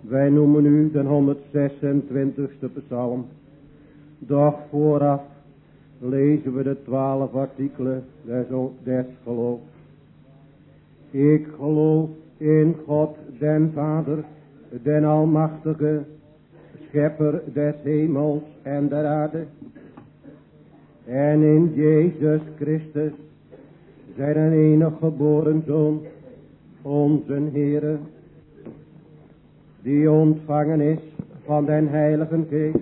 Wij noemen u de 126e psalm. Doch vooraf lezen we de twaalf artikelen des, des geloofs. Ik geloof in God den Vader, den Almachtige, Schepper des hemels en der aarde. En in Jezus Christus, zijn enige geboren Zoon, onze Heere, die ontvangen is van den Heiligen Geest,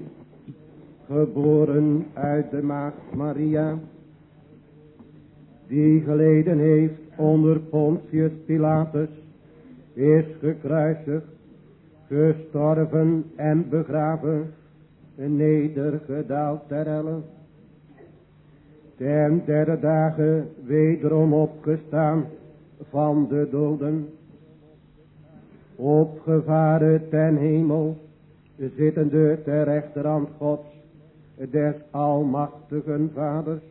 geboren uit de Maagd Maria, die geleden heeft onder Pontius Pilatus, is gekruisigd, gestorven en begraven, nedergedaald ter helle. Ten derde dagen wederom opgestaan van de doden, opgevaren ten hemel, zittende ter rechterhand Gods, des almachtigen vaders,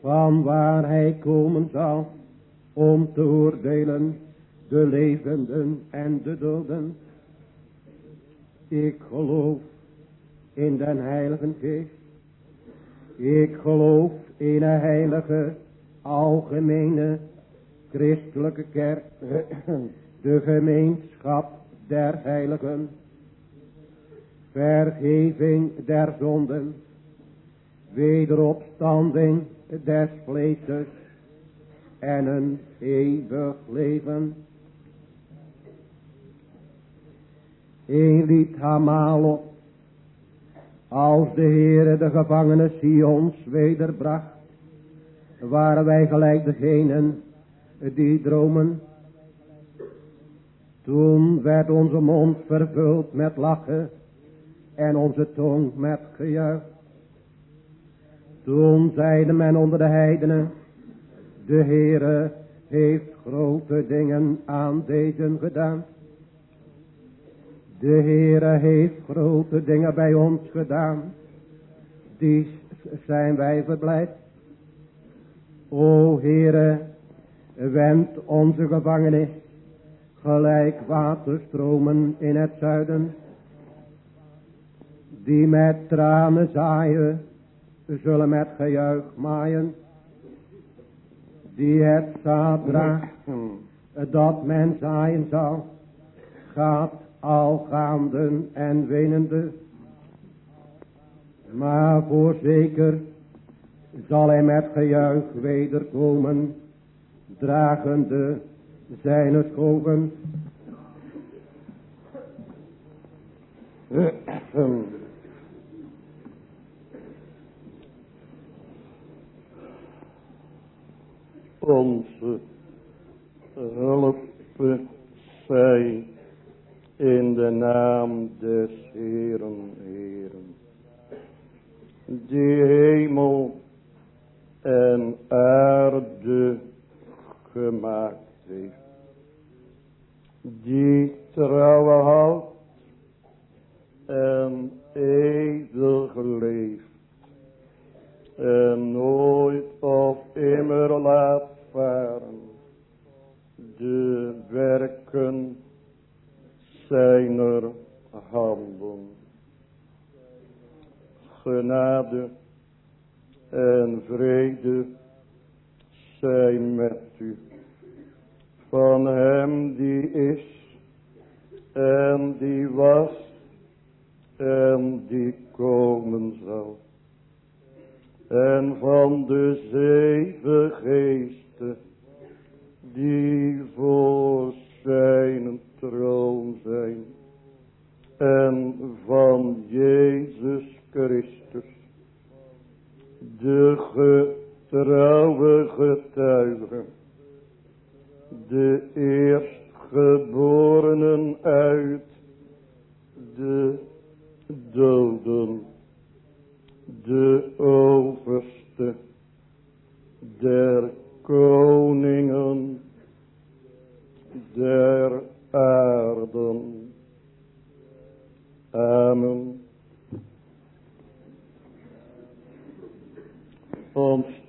van waar hij komen zal, om te oordelen de levenden en de doden. Ik geloof in den heilige geest. Ik geloof in een heilige, algemene, christelijke kerk, de gemeenschap der heiligen, vergeving der zonden, wederopstanding des vleeses en een eeuwig leven. Elit Hamalo, als de Heere de gevangenen Sions wederbracht, waren wij gelijk degenen die dromen. Toen werd onze mond vervuld met lachen en onze tong met gejuich. Toen zeide men onder de heidenen, de Heere heeft grote dingen aan deze gedaan. De Heere heeft grote dingen bij ons gedaan. Die zijn wij verblijd. O Heere, wend onze gevangenis gelijk waterstromen in het zuiden. Die met tranen zaaien, zullen met gejuich maaien. Die het zaad draagt, dat men zaaien zal, gaat al gaande en wenende. Maar voorzeker zal hij met gejuich wederkomen, dragende zijn schoven. Onze hulp zij in de naam des Heeren, Heeren, die hemel en aarde gemaakt heeft, die trouwe houdt en eeuwig leeft, en nooit of immer laat varen de werken zijner handen. Genade en vrede zijn met u. Van hem die is en die was en die komen zal. En van de zeven geesten die voor zijn troon zijn. En van Jezus Christus, de getrouwe getuige, de eerstgeborenen uit de doden, de overste der koningen der aarden. Amen.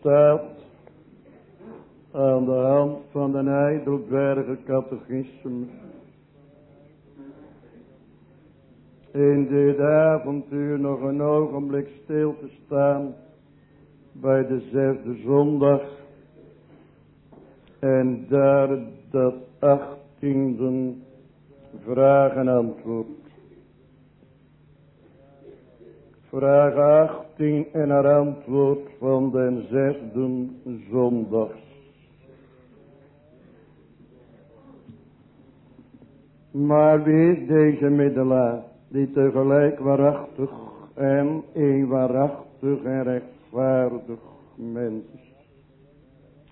Ontstaat aan de hand van de Heidelbergen catechismus. In dit avontuur nog een ogenblik stil te staan bij de zesde zondag. En daar dat achttiende vraag en antwoord. Vraag 18 en haar antwoord van den zesde zondag. Maar wie is deze middelaar, die tegelijk waarachtig en een waarachtig en rechtvaardig mens is?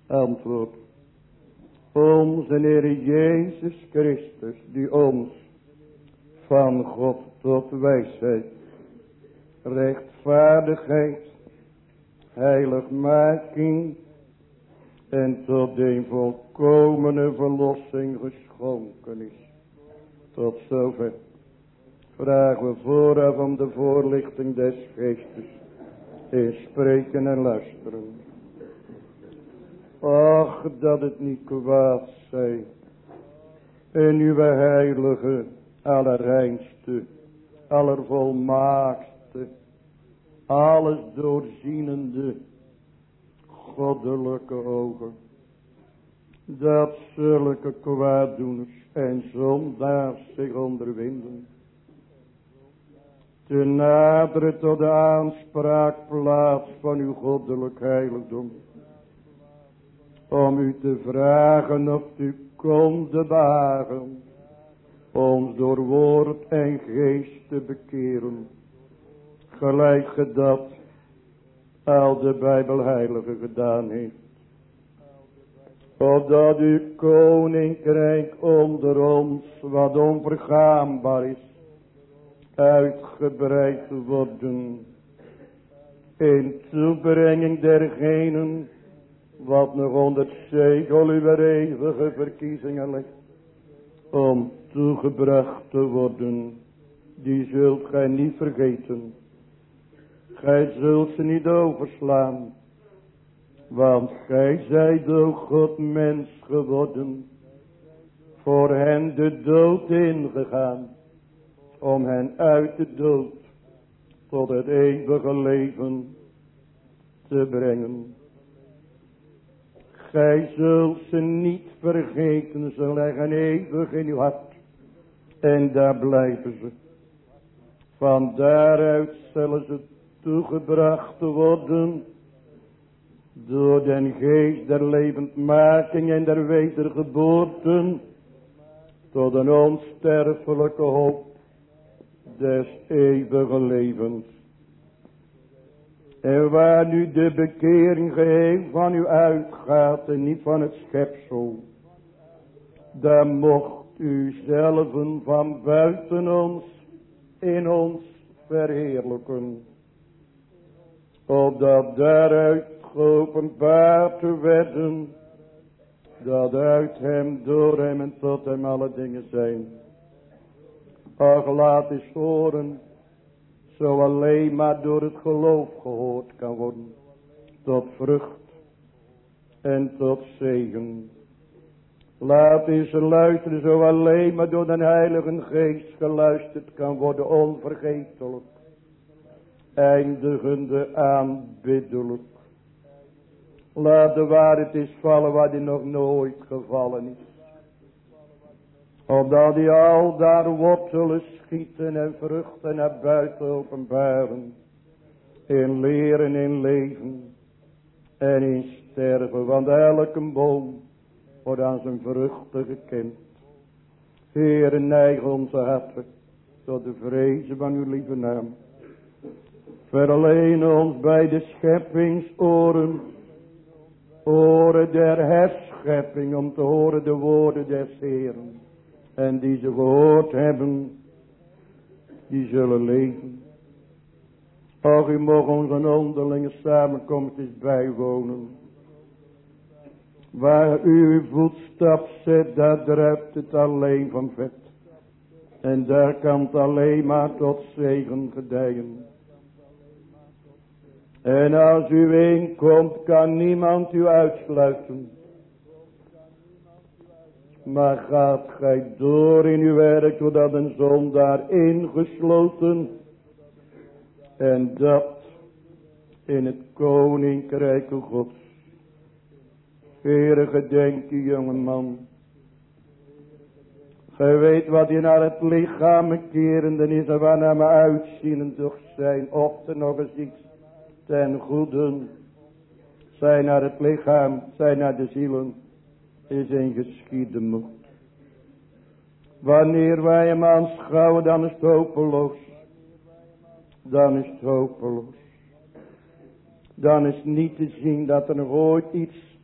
Antwoord. Onze Heer Jezus Christus, die ons van God tot wijsheid, rechtvaardigheid, heiligmaking en tot een volkomene verlossing geschonken is. Tot zover vragen we vooraf om de voorlichting des geestes in spreken en luisteren. Ach, dat het niet kwaad zij in uw heilige, allerreinste, allervolmaakste, alles doorzienende, goddelijke ogen. Dat zulke kwaaddoeners en zondaars zich onderwinden. Te naderen tot de aanspraakplaats van uw goddelijk heiligdom. Om u te vragen of u konde behagen. Ons door woord en geest te bekeren. Gelijk ge dat al de Bijbelheilige gedaan heeft opdat uw koninkrijk onder ons, wat onvergaanbaar is, uitgebreid worden. In toebrenging dergenen, wat nog onder het zegel uw eeuwige verkiezingen ligt, om toegebracht te worden, die zult gij niet vergeten. Gij zult ze niet overslaan want gij zijt, o God, mens geworden. Voor hen de dood ingegaan. Om hen uit de dood tot het eeuwige leven te brengen. Gij zult ze niet vergeten, ze leggen eeuwig in uw hart. En daar blijven ze. Van daaruit zullen ze toegebracht worden door den geest der levendmaking en der wedergeboorte. Tot een onsterfelijke hoop des eeuwige levens. En waar nu de bekering geheel van u uitgaat en niet van het schepsel. Daar mocht u zelven van buiten ons in ons verheerlijken. Opdat daaruit geopenbaard te werden, dat uit hem, door hem en tot hem alle dingen zijn. Ach, laat eens horen, zo alleen maar door het geloof gehoord kan worden, tot vrucht en tot zegen. Laat eens luisteren, zo alleen maar door de Heilige Geest geluisterd kan worden, onvergetelijk, eindigende aanbiddelijk. Laat de waarheid eens vallen waar die nog nooit gevallen is. Opdat die al daar wortelen schieten en vruchten naar buiten openbaren. In leren, in leven en in sterven. Want elke boom wordt aan zijn vruchten gekend. Heer, neig onze harten tot de vrezen van uw lieve naam. Verleen ons bij de scheppingsoren oren der herschepping om te horen de woorden des Heeren. En die ze gehoord hebben, die zullen leven. Och, u mag onze onderlinge samenkomst eens bijwonen. Waar u uw voetstap zet, daar druipt het alleen van vet. En daar kan het alleen maar tot zegen gedijen. En als u inkomt, kan niemand u uitsluiten. Maar gaat gij door in uw werk, totdat een zondaar ingesloten. En dat in het koninkrijk gods. Heere gedenk u jongeman. Gij weet wat je naar het lichaam kerende is en waarnaar me uitzien toch zijn. Er nog eens iets ten goede. Zij naar het lichaam, zij naar de zielen. Is een geschieden. Wanneer wij hem aanschouwen dan is het hopeloos. Dan is het hopeloos. Dan is niet te zien dat er nog ooit iets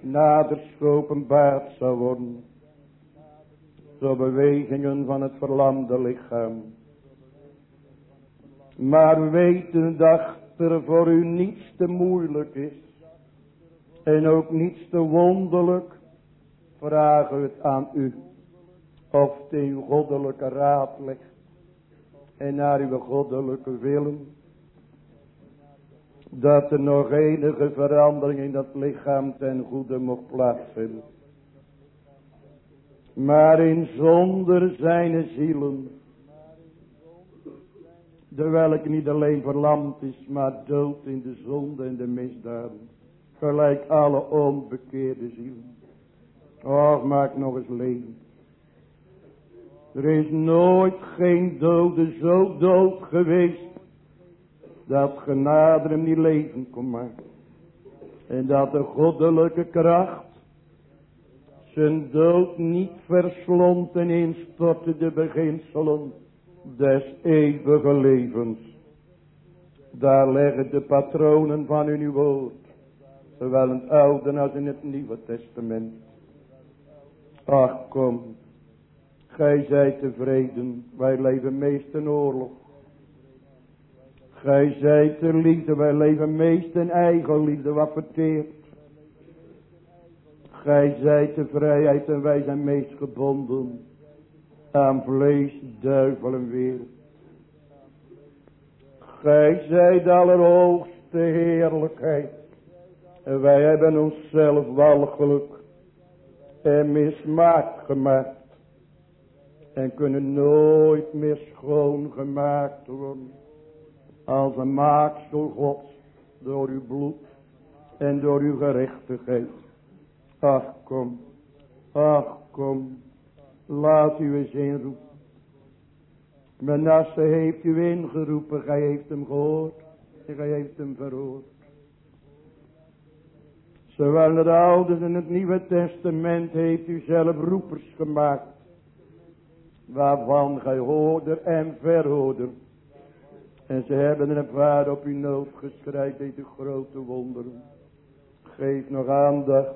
naders geopenbaard zal worden. Zo bewegingen van het verlamde lichaam. Maar weten dat er voor u niets te moeilijk is. En ook niets te wonderlijk. Vragen het aan u. Of het uw goddelijke raad ligt. En naar uw goddelijke willen. Dat er nog enige verandering in dat lichaam ten goede mocht plaatsvinden. Maar in zonder zijn zielen. De welke niet alleen verlamd is, maar dood in de zonde en de misdaden. Gelijk alle onbekeerde zielen. Och, maak nog eens leven. Er is nooit geen dode zo dood geweest. Dat genade hem niet leven kon maken. En dat de goddelijke kracht zijn dood niet verslond en instortte de beginselen des eeuwige levens. Daar leggen de patronen van uw woord, zowel in het Oude als in het Nieuwe Testament. Ach kom, gij zijt tevreden, wij leven meest in oorlog. Gij zijt te liefde, wij leven meest in eigen liefde, wat verteert. Gij zijt de vrijheid en wij zijn meest gebonden aan vlees, duivel en wereld. Gij zijt allerhoogste heerlijkheid. En wij hebben onszelf walgelijk en mismaakt gemaakt. En kunnen nooit meer schoon gemaakt worden. Als een maaksel gods door uw bloed en door uw gerechtigheid. Ach kom, ach kom, laat u eens inroepen. Menasse heeft u ingeroepen, gij heeft hem gehoord en gij heeft hem verhoord. Zowel het Oude en het Nieuwe Testament heeft u zelf roepers gemaakt. Waarvan gij hoorder en verhoorder. En ze hebben een vader op uw nood geschreid, deze grote wonderen. Geef nog aandacht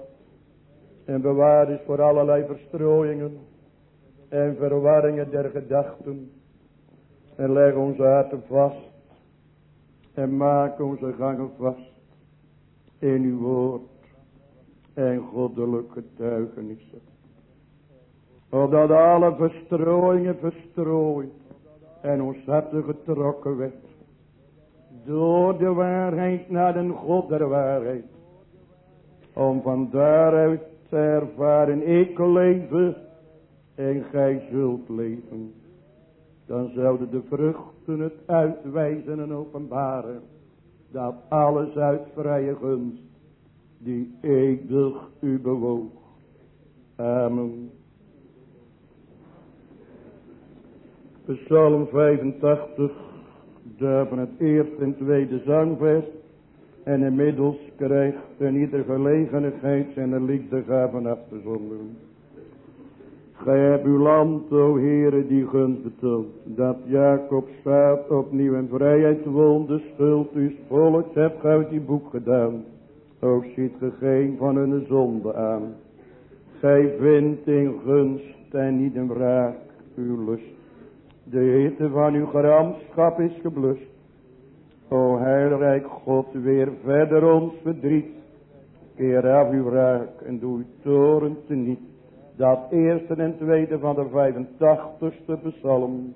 en bewaar is voor allerlei verstrooiingen en verwarringen der gedachten. En leg onze harten vast en maak onze gangen vast in uw woord en goddelijke getuigenissen. Opdat alle verstrooiingen verstrooid en ons harten getrokken werd. Door de waarheid naar de God der waarheid. Om van daaruit te ervaren, ik leven en gij zult leven. Dan zouden de vruchten het uitwijzen en openbaren. Dat alles uit vrije gunst, die eeuwig u bewoog. Amen. Psalm 85, daar van het eerste en tweede zangvers. En inmiddels krijgt in ieder gelegenheid zijn liefdegaven af te zonderen. Gij hebt uw land, o Heere, die gunst betoond. Dat Jacob's vaat opnieuw in vrijheid woonde, schuld uw volks hebt gij uit die boek gedaan. Ook ziet ge geen van hun zonde aan. Gij vindt in gunst en niet in wraak uw lust. De hitte van uw gramschap is geblust. O heilrijk God, weer verder ons verdriet. Keer af uw raak en doe uw toren te niet. Dat eerste en tweede van de 85ste psalm.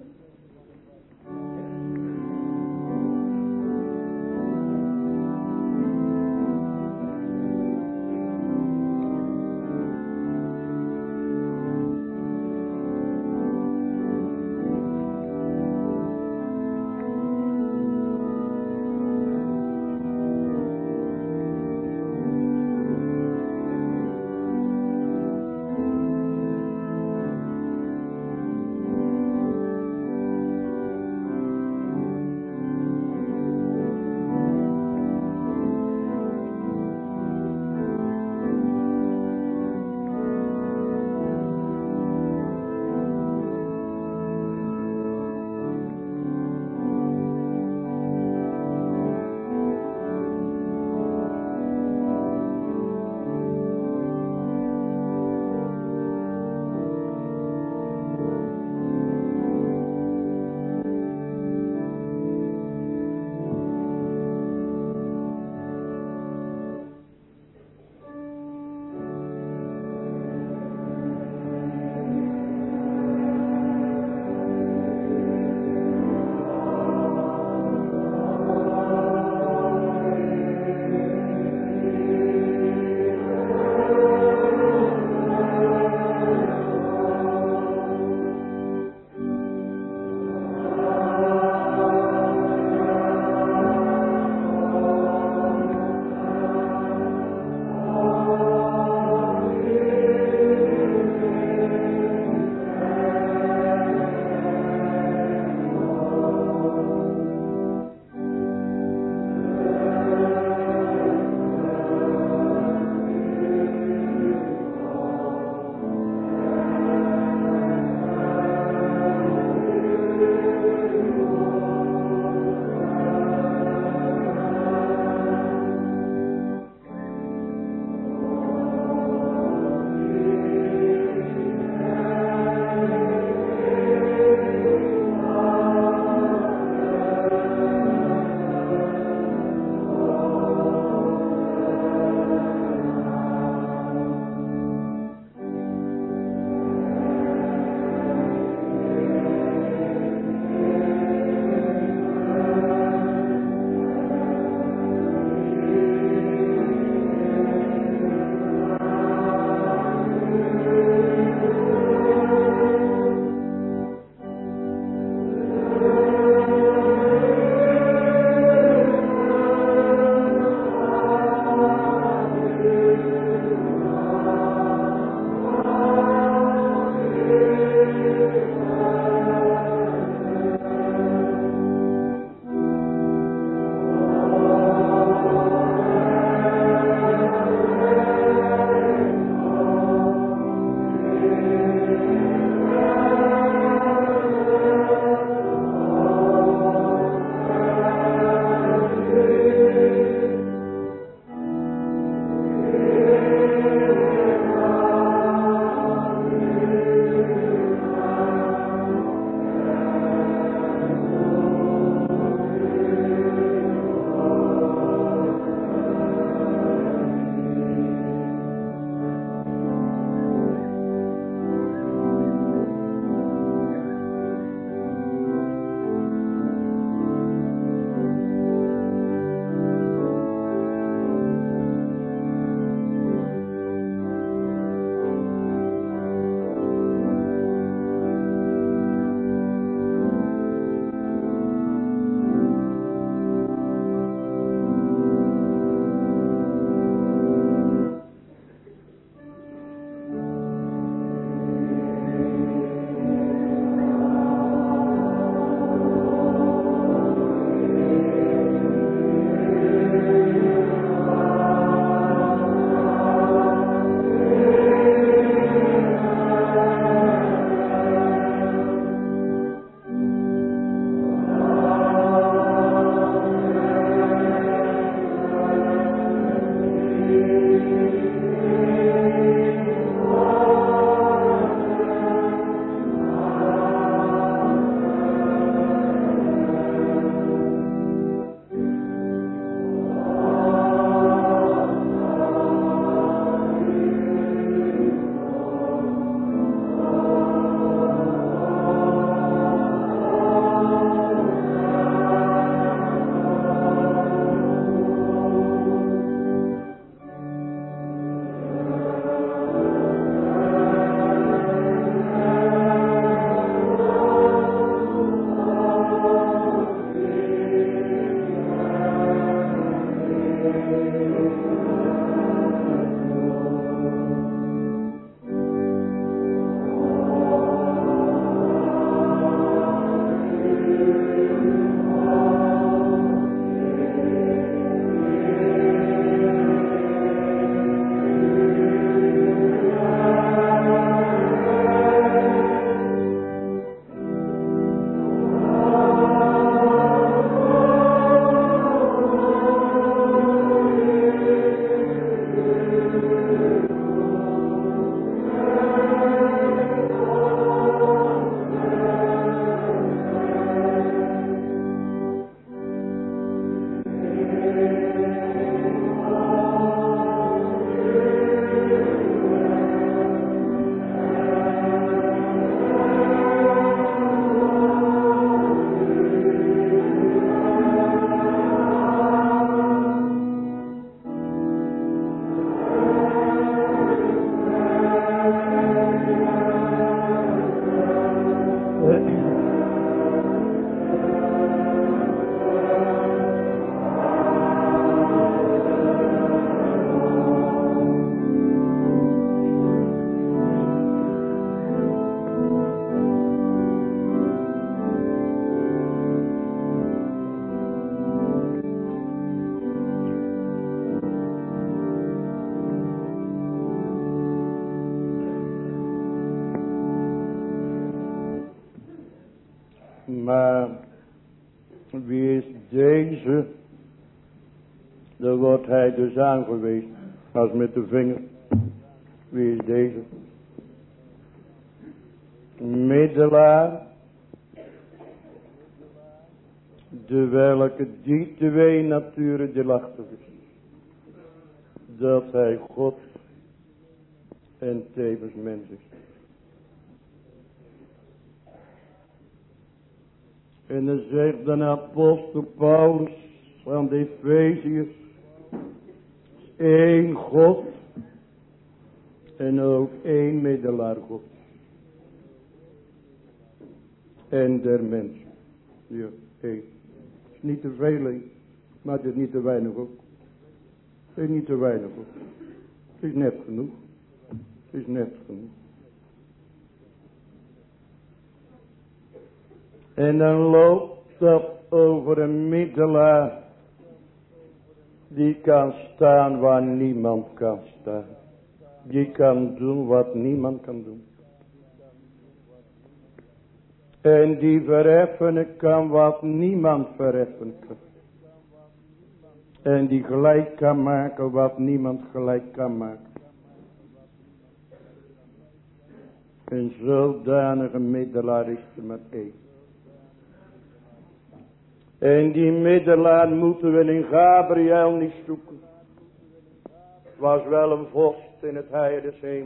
Aangewezen. Als met de vinger. Wie is deze? Middelaar. De welke die twee naturen deelachtig is. Dat hij God en tevens mens is. En dan zegt de apostel Paulus van de Efeziërs. Één God. En ook één middelaar God. En der mens. Ja, één. Is niet te veel, maar het is niet te weinig ook. Het is niet te weinig ook. Het is net genoeg. Het is net genoeg. En dan loopt dat over een middelaar. Die kan staan waar niemand kan staan. Die kan doen wat niemand kan doen. En die verheffen kan wat niemand verheffen kan. En die gelijk kan maken wat niemand gelijk kan maken. Een zodanige middelaar is er maar één. En die middelaar moeten we in Gabriel niet zoeken. Was wel een vorst in het heil des.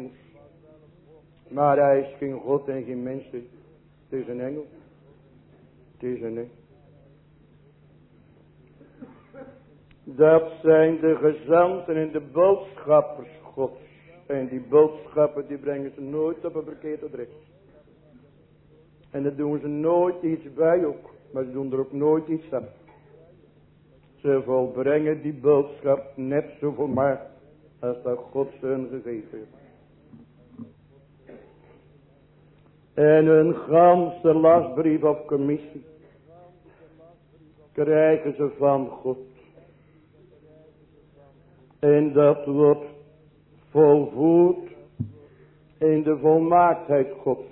Maar hij is geen God en geen mens. Het is een engel. Het is een engel. Dat zijn de gezanten en de boodschappers gods. En die boodschappen die brengen ze nooit op een verkeerd adres. En daar doen ze nooit iets bij ook. Maar ze doen er ook nooit iets aan. Ze volbrengen die boodschap net zo volmaakt als dat God ze hun gegeven heeft. En een ganse lastbrief of commissie krijgen ze van God. En dat wordt volvoerd in de volmaaktheid Gods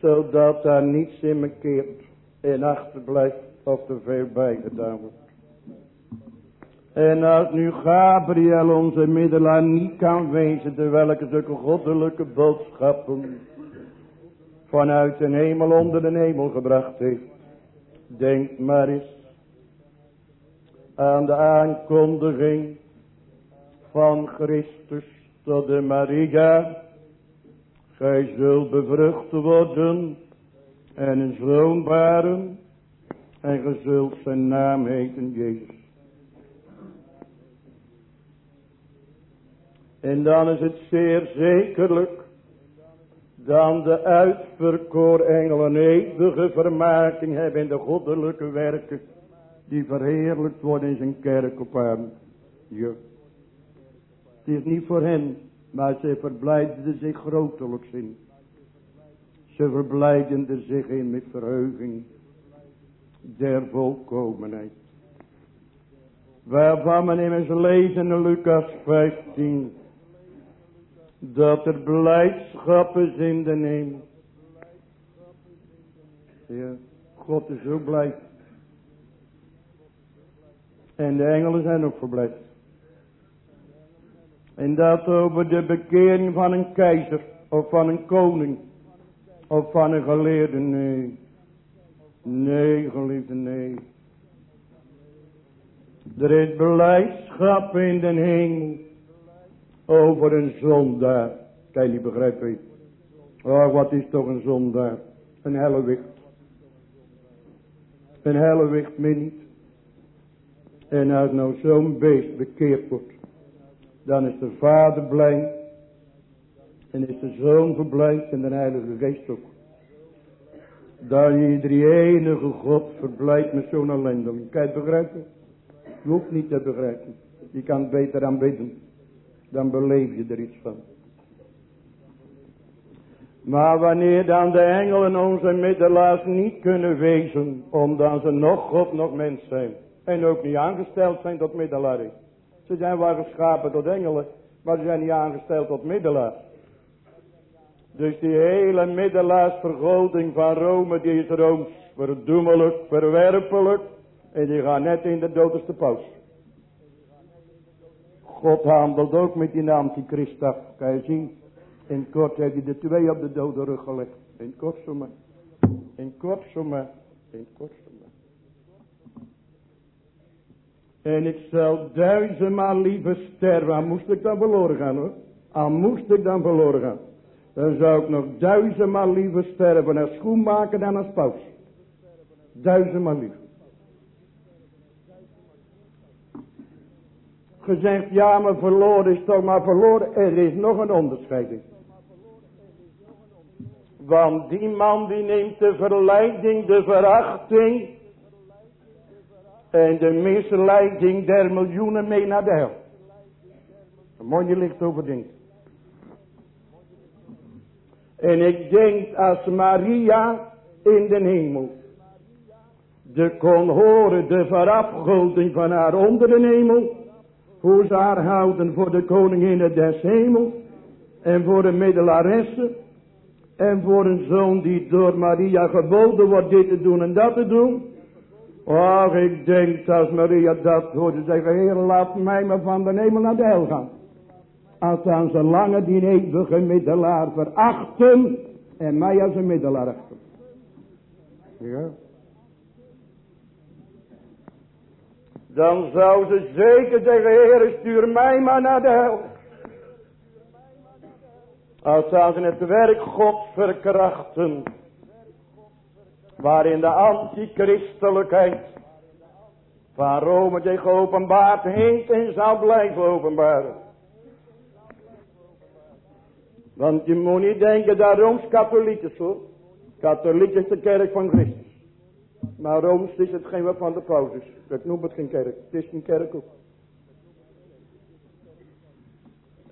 zodat daar niets in me keert en achterblijft of te veel bijgedaan wordt. En als nu Gabriel onze middelaar niet kan wezen, terwijl welke zulke goddelijke boodschappen vanuit de hemel onder de hemel gebracht heeft, denk maar eens aan de aankondiging van Christus tot de Maria, Gij zult bevrucht worden en een zoon baren en ge zult zijn naam heten Jezus. En dan is het zeer zekerlijk dan de uitverkoor engelen eeuwige vermaking hebben in de goddelijke werken die verheerlijkt worden in zijn kerk op aarde. Ja. Het is niet voor hen maar ze verblijden zich grotelijks in. Ze verblijden zich in met verheuging der volkomenheid. Waarvan men immers lezen in Lucas 15. Dat er blijdschap is in de. Ja, God is zo blij. En de engelen zijn ook verblijd. En dat over de bekering van een keizer. Of van een koning. Of van een geleerde. Nee. Nee, geliefde, nee. Er is beleidschap in de hemel. Over een zondaar. Kan je niet begrijpen. Oh, wat is toch een zondaar. Een hellewicht. Een hellewicht min niet. En als nou zo'n beest bekeerd wordt. Dan is de vader blij. En is de zoon verblijd en de heilige geest ook. Dan je drie enige God verblijdt met zo'n ellendeling. Kan je het begrijpen? Je hoeft niet te begrijpen. Je kan het beter aanbidden. Dan beleef je er iets van. Maar wanneer dan de engelen onze middelaars niet kunnen wezen. Omdat ze nog God nog mens zijn. En ook niet aangesteld zijn tot middelaar. Ze zijn wel geschapen tot engelen, maar ze zijn niet aangesteld tot middelaars. Dus die hele middelaarsvergoding van Rome, die is rooms verdoemelijk, verwerpelijk. En die gaat net in de de paus. God handelt ook met die antichrist af. Kan je zien? In kort heeft hij de twee op de dode rug gelegd. In kort. In kort zomaar. In kort. En ik zou duizendmaal liever sterven. Al moest ik dan verloren gaan hoor. Al moest ik dan verloren gaan. Dan zou ik nog duizendmaal liever sterven als schoenmaker dan als paus. Duizendmaal liever. Gezegd, ja maar verloren is toch maar verloren. Er is nog een onderscheiding. Want die man die neemt de verleiding, de verachting en de misleiding der miljoenen mee naar de hel. Een mooie licht En ik denk als Maria in de hemel de kon horen de verafgoding van haar onder de hemel. Hoe ze haar houden voor de koningin des hemels. En voor de middelaresse. En voor een zoon die door Maria geboden wordt dit te doen en dat te doen. Och, ik denk als Maria dat hoorde zeggen, Heer, laat mij maar van de hemel naar de hel gaan. Als aan ze lange die eeuwige middelaar verachten en mij als een middelaar achten. Ja. Dan zou ze zeker zeggen, Heer, stuur mij maar naar de hel. Als ze het werk God verkrachten. Waarin de antichristelijkheid van Rome zich openbaard heeft en zal blijven openbaren. Want je moet niet denken dat Rooms-Katholiek is hoor. Katholiek is de kerk van Christus. Maar Rooms is het geen wat van de pauzes. Ik noem het geen kerk. Het is geen kerk ook.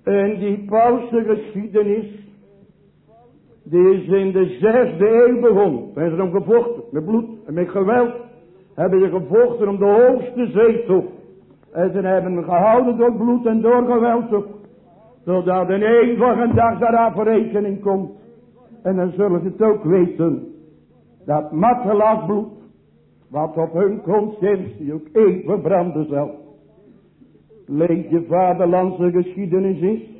En die geschiedenis. Die is in de zesde eeuw begonnen. Zijn ze gevochten. Met bloed en met geweld. Hebben ze gevochten om de hoogste zetel. En ze hebben hem gehouden door bloed en door geweld ook. Zodat een dag daar afrekening komt. En dan zullen ze het ook weten. Dat matgelaat bloed wat op hun conscientie ook even branden zal. Lees je vaderlandse geschiedenis is.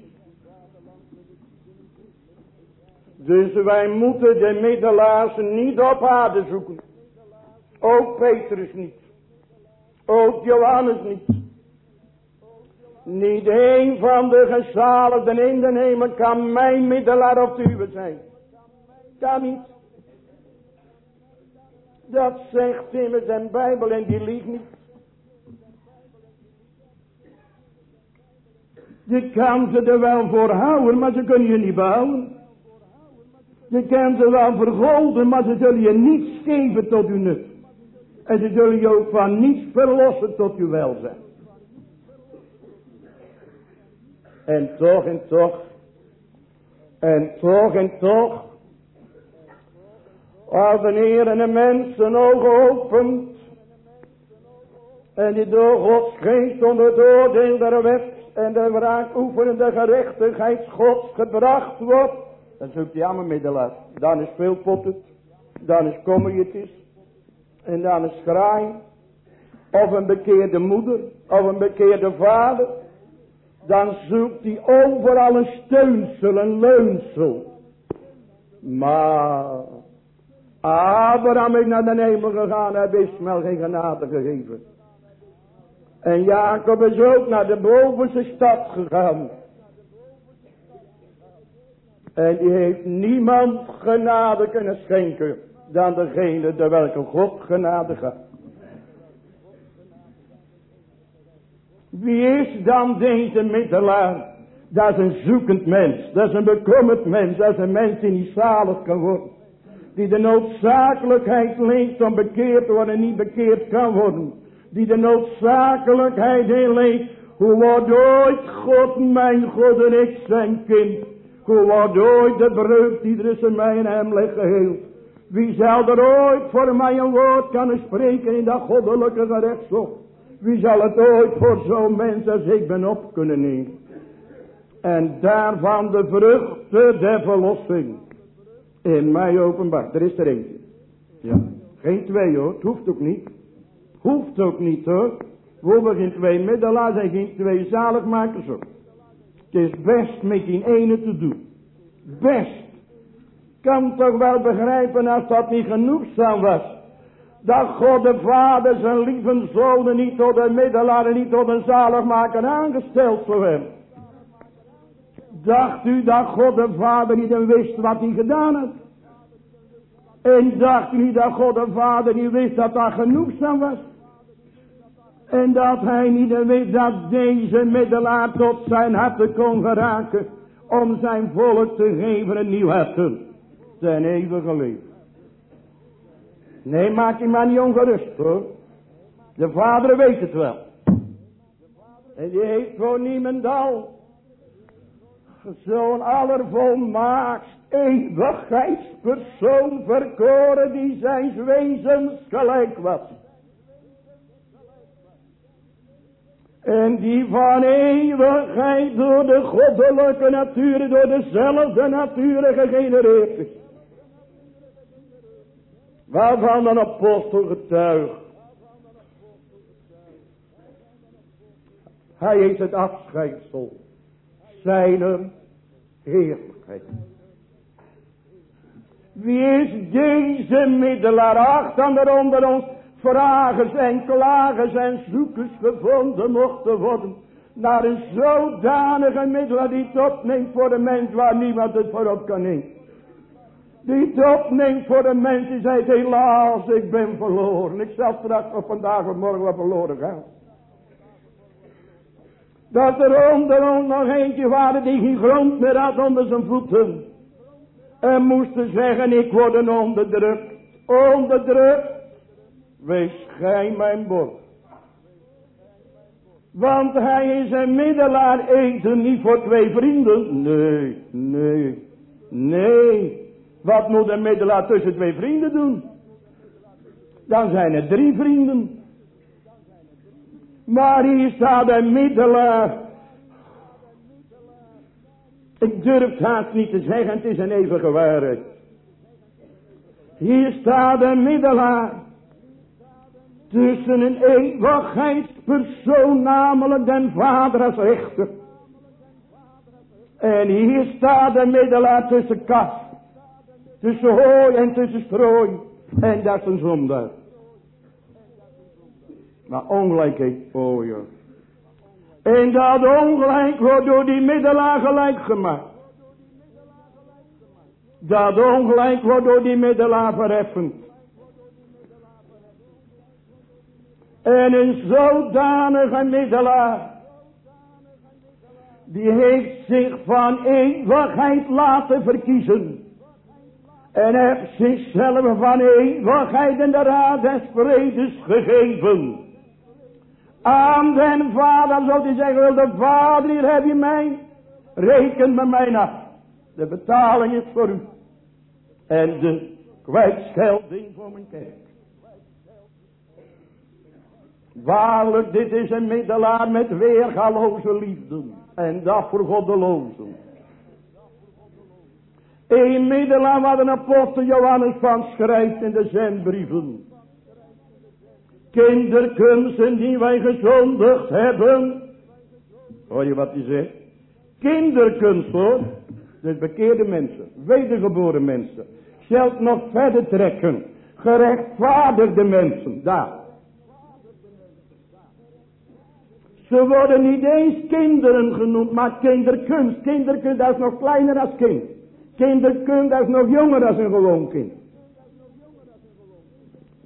Dus wij moeten de middelaars niet op aarde zoeken. Ook Petrus niet. Ook Johannes niet. Niet een van de gezaligden in de hemel kan mijn middelaar of uwe zijn. Kan niet. Dat zegt immers zijn Bijbel en die liegt niet. Je kan ze er wel voor houden, maar ze kunnen je niet behouden. Je kan ze wel vergolden, maar ze zullen je niets geven tot uw nut. En ze zullen je ook van niets verlossen tot uw welzijn. En toch en toch. En toch en toch. Als een Heer en een mens zijn ogen opent. En die door Gods geest onder het oordeel der wet en de wraak oefenende gerechtigheid Gods gebracht wordt. Dan zoekt hij allemaal middelen. Dan is veel potten. Dan is kommertjes. En dan is schraai. Of een bekeerde moeder. Of een bekeerde vader. Dan zoekt hij overal een steunsel, een leunsel. Maar Abraham is naar de hemel gegaan en heeft Ismael geen genade gegeven. En Jacob is ook naar de bovenste stad gegaan. En die heeft niemand genade kunnen schenken dan degene de welke God genade gaf. Wie is dan deze middelaar? Dat is een zoekend mens. Dat is een bekommerd mens. Dat is een mens die niet zalig kan worden die de noodzakelijkheid leeft om bekeerd te worden en niet bekeerd kan worden. Die de noodzakelijkheid leeft. Hoe wordt ooit God mijn God en ik zijn kind. Hoe wordt ooit de breuk die tussen mij en hem ligt geheeld. Wie zal er ooit voor mij een woord kunnen spreken in dat goddelijke gerechtshof. Wie zal het ooit voor zo'n mens als ik ben op kunnen nemen. En daarvan de vruchten der verlossing. In mij openbaar. Er is er eentje. Ja. Geen twee hoor. Het hoeft ook niet. Hoeft ook niet hoor. We hoeven geen twee middelaars en geen twee zaligmakers hoor. Het is best met die ene te doen. Best. Kan toch wel begrijpen als dat niet genoegzaam was. Dat God de Vader zijn lieve zonen niet tot een middelaar en niet tot een zaligmaker aangesteld voor hem. Dacht u dat God de Vader niet wist wat hij gedaan had? En dacht u dat God de Vader niet wist dat dat genoegzaam was? En dat hij niet wist dat deze middelaar tot zijn hart kon geraken. Om zijn volk te geven een nieuw hart. Ten eeuwige leven. Nee, maak je maar niet ongerust hoor. De vader weet het wel. En die heeft voor niemendal zo'n allervolmaakst eeuwigheidspersoon verkoren die zijn wezens gelijk was. En die van eeuwigheid door de goddelijke natuur, door dezelfde natuur gegenereerd is. Waarvan een apostel getuigt. Hij heeft het afschijnsel zijner heerlijkheid. Wie is deze middelaar? Acht dan er onder ons vragen en klagen en zoekers gevonden mochten worden. Naar een zodanige middelaar die het opneemt voor de mens waar niemand het voor op kan nemen. Die het opneemt voor de mens die zegt helaas ik ben verloren. Ik zal straks of vandaag of morgen wel verloren gaan. Dat er onder ons nog eentje waren die geen grond meer had onder zijn voeten. En moesten zeggen ik word onderdrukt. Onderdrukt. Wees gij mijn borg. Want hij is een middelaar eten niet voor twee vrienden. Nee, nee, nee. Wat moet een middelaar tussen twee vrienden doen? Dan zijn er drie vrienden. Maar hier staat een middelaar. Ik durf het haast niet te zeggen, het is een eeuwige waarheid. Hier staat een middelaar. Tussen een eeuwigheidspersoon, namelijk den vader als rechter. En hier staat een middelaar tussen kast. Tussen hooi en tussen strooi. En dat is een zondaar. Maar ongelijkheid, oh ja. En dat ongelijk wordt door die middelaar gelijk gemaakt. Dat ongelijk wordt door die middelaar verheffend. En een zodanige middelaar. Die heeft zich van eeuwigheid laten verkiezen. En heeft zichzelf van eeuwigheid in de raad des vredes gegeven aan den vader, zou hij zeggen, wil de vader, hier heb je mij, reken met mij af. De betaling is voor u. En de kwijtschelding voor mijn kerk. Waarlijk, dit is een middelaar met weergaloze liefde. En dat voor goddelozen. Een middelaar wat een apostel Johannes van schrijft in de zendbrieven kinderkunsten die wij gezondigd hebben. Hoor je wat hij zegt? Kinderkunst hoor. Dus bekeerde mensen, wedergeboren mensen. Zelfs nog verder trekken. Gerechtvaardigde mensen, daar. Ze worden niet eens kinderen genoemd, maar kinderkunst. Kinderkunst, dat is nog kleiner als kind. Kinderkunst, dat is nog jonger als een gewoon kind.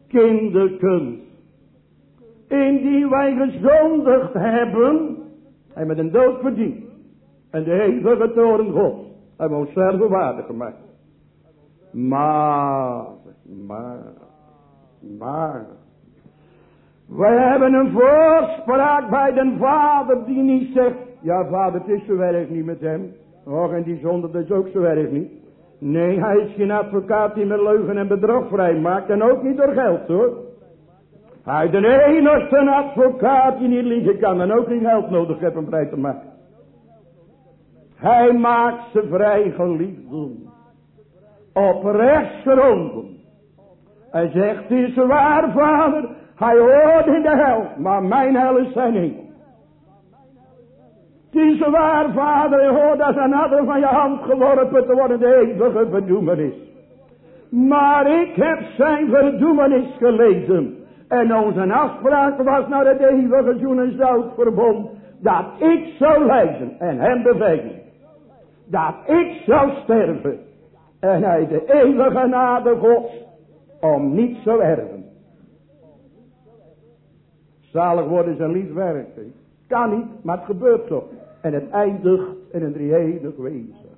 Kinderkunst in die wij gezondigd hebben, en met een dood verdiend. En de hevige toren God hebben ons zelf waardig gemaakt. Maar, maar, maar, wij hebben een voorspraak bij den vader die niet zegt, ja vader het is zo erg niet met hem. Och en die zonde dat is ook zo erg niet. Nee, hij is geen advocaat die met leugen en bedrog vrij maakt en ook niet door geld hoor. Hij de enigste advocaat die niet liegen kan en ook geen geld nodig heeft om vrij te maken. Hij maakt ze vrij geliefden. Oprecht geronden. Hij zegt, het is waar vader. Hij hoort in de hel. Maar mijn hel is zijn hemel. Het is waar vader. Hij hoort als een adder van je hand geworpen te worden. De eeuwige verdoemenis. Maar ik heb zijn verdoemenis gelezen. En onze afspraak was naar het eeuwige zoen en zout verbond. Dat ik zou lijden en hem bevelen. Dat ik zou sterven. En hij de eeuwige genade God om niet zou erven. Zalig worden is een lief. Kan niet, maar het gebeurt toch. En het eindigt in een drieënig wezen.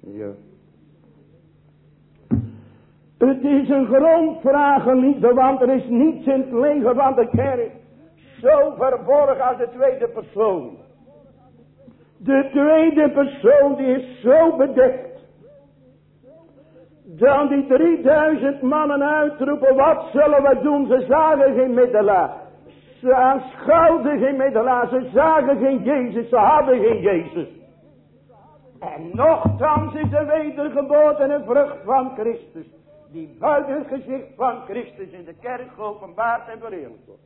Ja. Het is een grondvraag, liefde, want er is niets in het leger van de kerk zo verborgen als de tweede persoon. De tweede persoon die is zo bedekt. Dan die 3000 mannen uitroepen, wat zullen we doen? Ze zagen geen middelaar. Ze aanschouwden geen middelaar. Ze zagen geen Jezus. Ze hadden geen Jezus. En nochtans is de wedergeboorte een vrucht van Christus. Die buiten gezicht van Christus in de kerk geopenbaard en verheerlijkt wordt.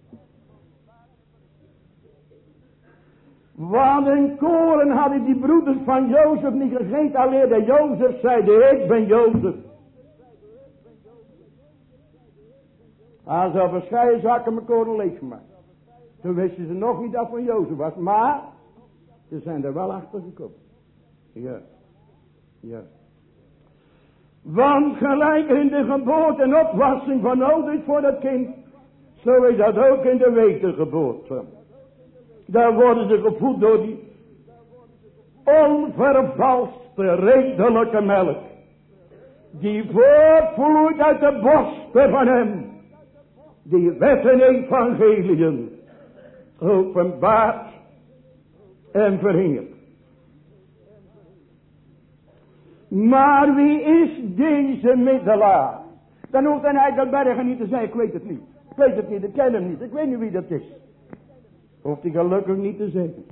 Want in koren hadden die broeders van Jozef niet gegeten. Alleen de Jozef zeide, ik ben Jozef. Als een scheiden zakken mijn koren leeggemaakt. Toen wisten ze nog niet dat van Jozef was. Maar, ze zijn er wel achter gekomen. Ja. Ja. Want gelijk in de geboorte en opwassing van nodig voor dat kind. Zo is dat ook in de wedergeboorte. Daar worden ze gevoed door die onvervalste redelijke melk. Die voortvloeit uit de borsten van hem. Die wet en evangeliën openbaart en verhingert. Maar wie is deze middelaar? Dan hoeft hij eigenlijk bergen niet te zeggen, ik weet het niet. Ik weet het niet, ik ken hem niet, ik weet niet wie dat is. Hoeft hij gelukkig niet te zeggen.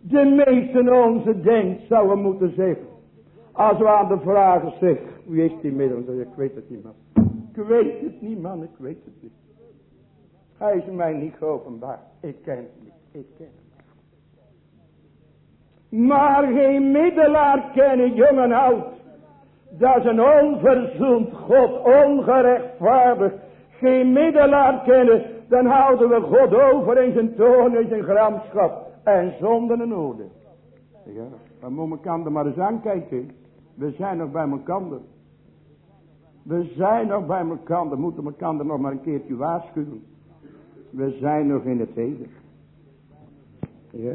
De meesten onze denkt zouden moeten zeggen. Als we aan de vragen zeggen, wie is die middelaar? Ik weet het niet man. Weet het niet man, ik weet het niet. Hij is mij niet geopenbaard. Ik ken hem niet, ik ken hem. Maar geen middelaar kennen, jong en oud. Dat is een onverzoend God, ongerechtvaardig. Geen middelaar kennen, dan houden we God over in zijn toon, in zijn gramschap. En zonder een orde. Ja, dan moet elkaar maar eens aankijken. We zijn nog bij elkaar. We zijn nog bij elkaar. We moeten elkaar nog maar een keertje waarschuwen. We zijn nog in het heden. Ja.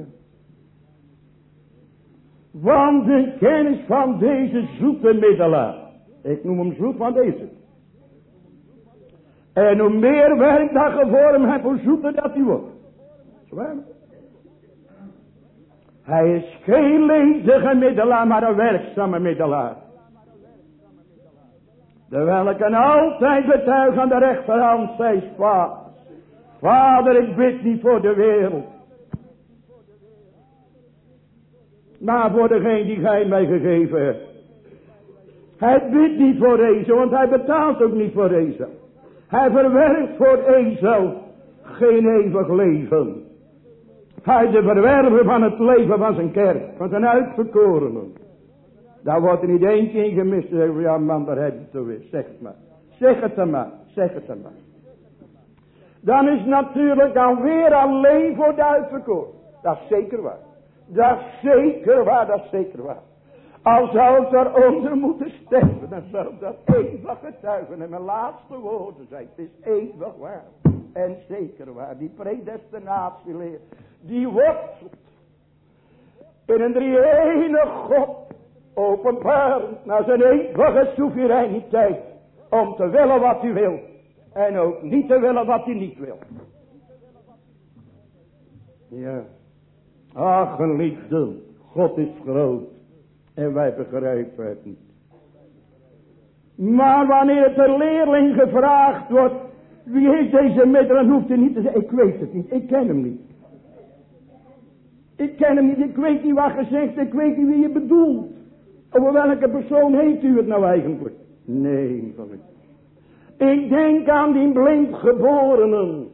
Want de kennis van deze zoete middelaar. Ik noem hem zoet van deze. En hoe meer werk dat je voor hem hebt, hoe zoeter dat hij wordt. Zwaar. Hij is geen lezige middelaar, maar een werkzame middelaar. De welke altijd betuigt aan de rechterhand zij vader. Vader, ik bid niet voor de wereld. Maar voor degene die gij mij gegeven hebt. Hij bidt niet voor deze, want hij betaalt ook niet voor deze. Hij verwerkt voor ezel geen eeuwig leven. Hij de verwerven van het leven van zijn kerk, van zijn uitverkorenen. Daar wordt er niet eentje in gemist. Zeggen, ja man, daar heb je. Zeg het maar. Zeg het dan maar. Zeg het maar. Dan is natuurlijk alweer alleen voor de uitverkoren. Dat is zeker waar. Dat is zeker waar, dat is zeker waar. Al zou daaronder moeten sterven, dan zou dat eeuwig getuigen. En mijn laatste woorden zijn, het is eeuwig waar. En zeker waar, die predestinatieleer, die wortelt in een drie-enige God openbarend naar zijn eeuwige soevereiniteit. Om te willen wat hij wil. En ook niet te willen wat hij niet wil. Ja. Ach, geliefde, God is groot. En wij begrijpen het niet. Maar wanneer de leerling gevraagd wordt, wie is deze middel, dan hoeft hij niet te zeggen, ik weet het niet, ik ken hem niet. Ik ken hem niet, ik weet niet wat gezegd, ik weet niet wie je bedoelt. Over welke persoon heeft u het nou eigenlijk? Nee, van ik. Ik denk aan die blindgeborenen.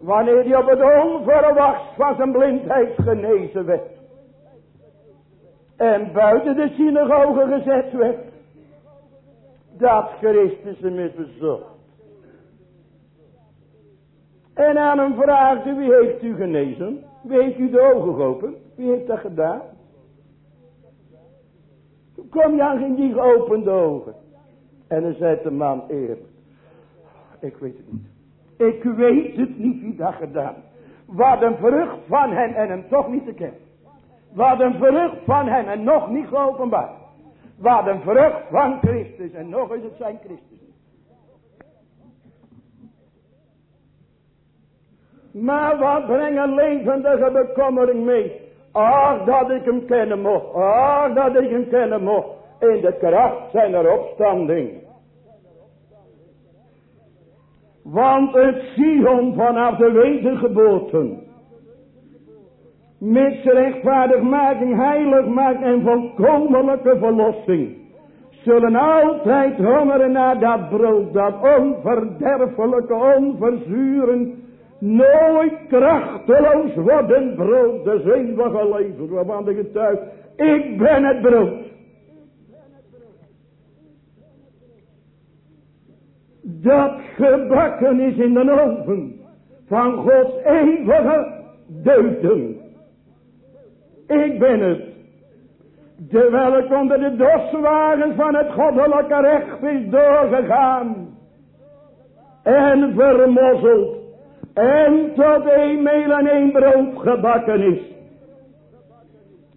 Wanneer hij op het onverwachts van zijn blindheid genezen werd. En buiten de synagoge gezet werd. Dat Christus hem is bezocht. En aan hem vraagde, wie heeft u genezen? Wie heeft u de ogen geopend? Wie heeft dat gedaan? Kom je aan die geopende ogen. En dan zei de man eerlijk. Ik weet het niet. Ik weet het niet wie dat gedaan. Wat een vrucht van hen en hem toch niet te kennen. Wat een vrucht van hen en nog niet geopenbaard. Wat een vrucht van Christus en nog is het zijn Christus. Maar wat brengt levendige bekommering mee? Ach, dat ik hem kennen mocht. Ach, dat ik hem kennen mocht. In de kracht zijn er opstanding. Want het Sion vanaf de wedergeboorten. Met rechtvaardigmaking, heiligmaking en volkomenlijke verlossing. Zullen altijd hongeren naar dat brood. Dat onverderfelijke, onverzurend nooit krachteloos worden brood des eeuwige levens, waarvan ik getuig, ik ben het brood. Dat gebakken is in de oven van Gods eeuwige deugden. Ik ben het. Terwijl ik onder de doswagen van het goddelijke recht is doorgegaan. En vermozzeld en tot een meel en één brood gebakken is.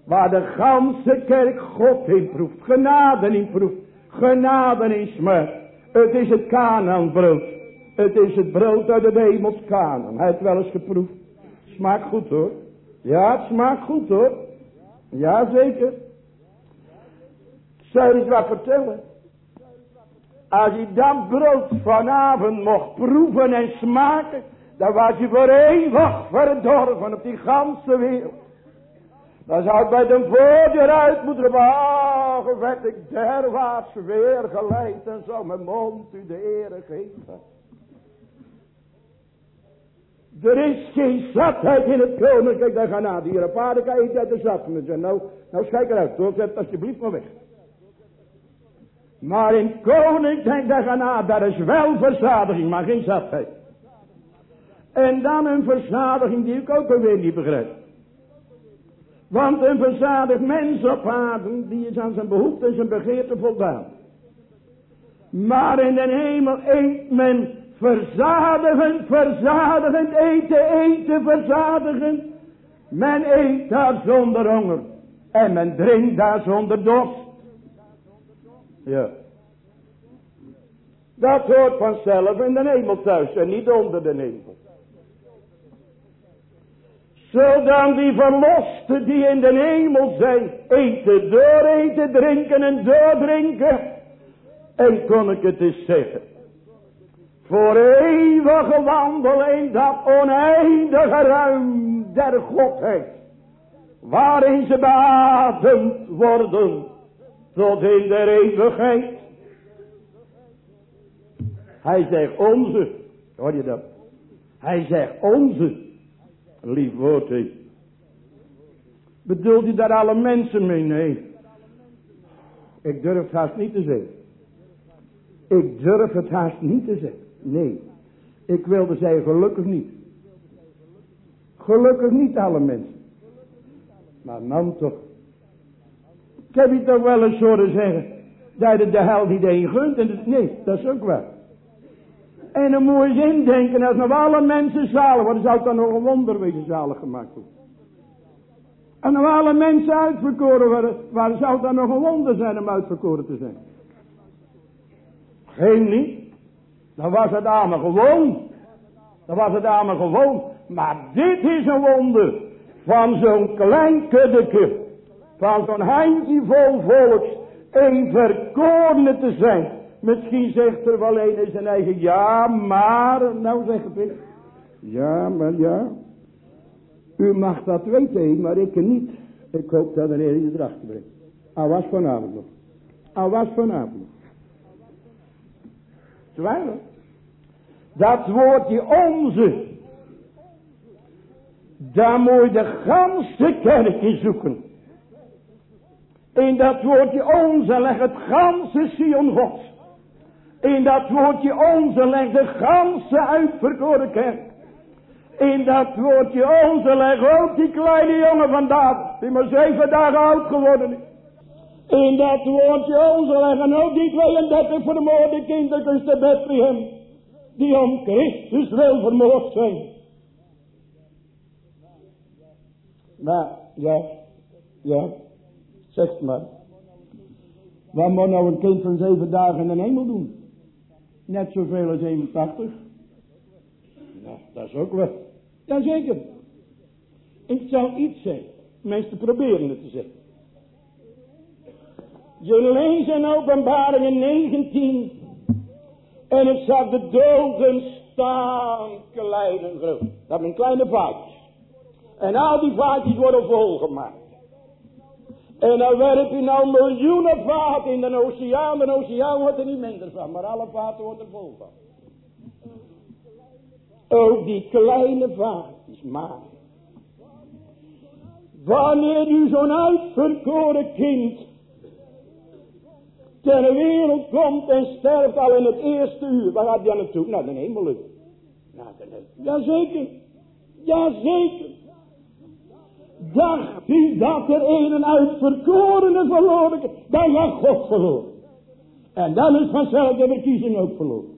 Waar de ganse kerk God in proeft. Genade in proeft. Genade in smert. Het is het Kanaanbrood. Het is het brood uit de hemels Kanaan. Hij heeft wel eens geproefd. Smaakt goed hoor. Ja, het smaakt goed hoor. Ja, zeker. Zou je wat vertellen. Als je dat brood vanavond mocht proeven en smaken. Dan was je voor eeuwig verdorven op die ganse wereld. Dan zou ik bij de voordeur uit moeten. Ah, werd ik derwaarts weer geleid. En zou mijn mond u de ere geven. Er is geen zatheid in het koninkrijk der genade. Hier een paarden kan eten uit de zat. En nou, nou schijk eruit. Hoor, zet alsjeblieft maar weg. Maar in koninkrijk der genade, daar is wel verzadiging, maar geen zatheid. En dan een verzadiging die ik ook alweer niet begrijp. Want een verzadigd mens op aarde, die is aan zijn behoefte en zijn begeerte voldaan. Maar in de hemel eet men verzadigend, verzadigend, eten, eten, verzadigend. Men eet daar zonder honger. En men drinkt daar zonder dorst. Ja. Dat hoort vanzelf in de hemel thuis en niet onder de hemel. Zodat die verlosten die in de hemel zijn, eten, dooreten, drinken en doordrinken. En kon ik het eens zeggen. Voor eeuwige wandelen in dat oneindige ruim der Godheid. Waarin ze beademd worden tot in de eeuwigheid. Hij zegt onze. Hoor je dat? Hij zegt onze. Lief woord, he. Bedoelt u daar alle mensen mee? Nee. Ik durf het haast niet te zeggen. Ik durf het haast niet te zeggen. Nee. Ik wilde zeggen gelukkig niet. Gelukkig niet alle mensen. Maar man toch. Ik heb je toch wel eens horen zeggen. Dat je de hel niet een gunt. En nee, dat is ook waar. En dan moet je indenken, als nog alle mensen zalig worden, zou het dan nog een wonder wezen zalig gemaakt worden. En nog alle mensen uitverkoren worden, waar zou het dan nog een wonder zijn om uitverkoren te zijn? Geen niet. Dan was het allemaal gewoon. Dan was het allemaal gewoon. Maar dit is een wonder. Van zo'n klein kuddeke. Van zo'n handje vol volks. Een verkorene te zijn. Misschien zegt er wel een in zijn eigen, ja maar, nou zeg eens. Ja, maar ja. U mag dat weten, maar ik niet. Ik hoop dat de Heer je erachter brengt. Al was vanavond nog. Al was vanavond nog. Zwijgen. Dat woordje onze. Daar moet je de ganse kerk in zoeken. In dat woordje onze leg het ganse Sion Gods. In dat woordje onze leg de ganse uitverkoren kerk. In dat woordje onze leg ook die kleine jongen vandaag. Die maar zeven dagen oud geworden is. In dat woordje onze leggen ook die 32 vermoorde kinderen te Bethlehem. Die om Christus wil vermoord zijn. Maar, ja, ja, zeg maar. Wat moet nou een kind van zeven dagen in de hemel doen? Net zoveel als 81. Nou, dat is ook wel. Jazeker. Ik zal iets zeggen. Mensen proberen het te zeggen. Je leest in openbaringen 19. En het zag de doden staan, klein en groot. Dat zijn kleine vaatjes. En al die vaatjes worden volgemaakt. En dan werp je nou miljoenen vaten in de oceaan. De oceaan wordt er niet minder van, maar alle vaten worden er vol van. Ook die kleine vaatjes, maar. Wanneer u zo'n uitverkoren kind ter wereld komt en sterft al in het eerste uur. Waar gaat hij naartoe? Naar de hemel. Naar de hemel. Jazeker. Jazeker. Dacht u dat er een uitverkorene verloren dan gaat God verloren. En dan is vanzelf de verkiezing ook verloren.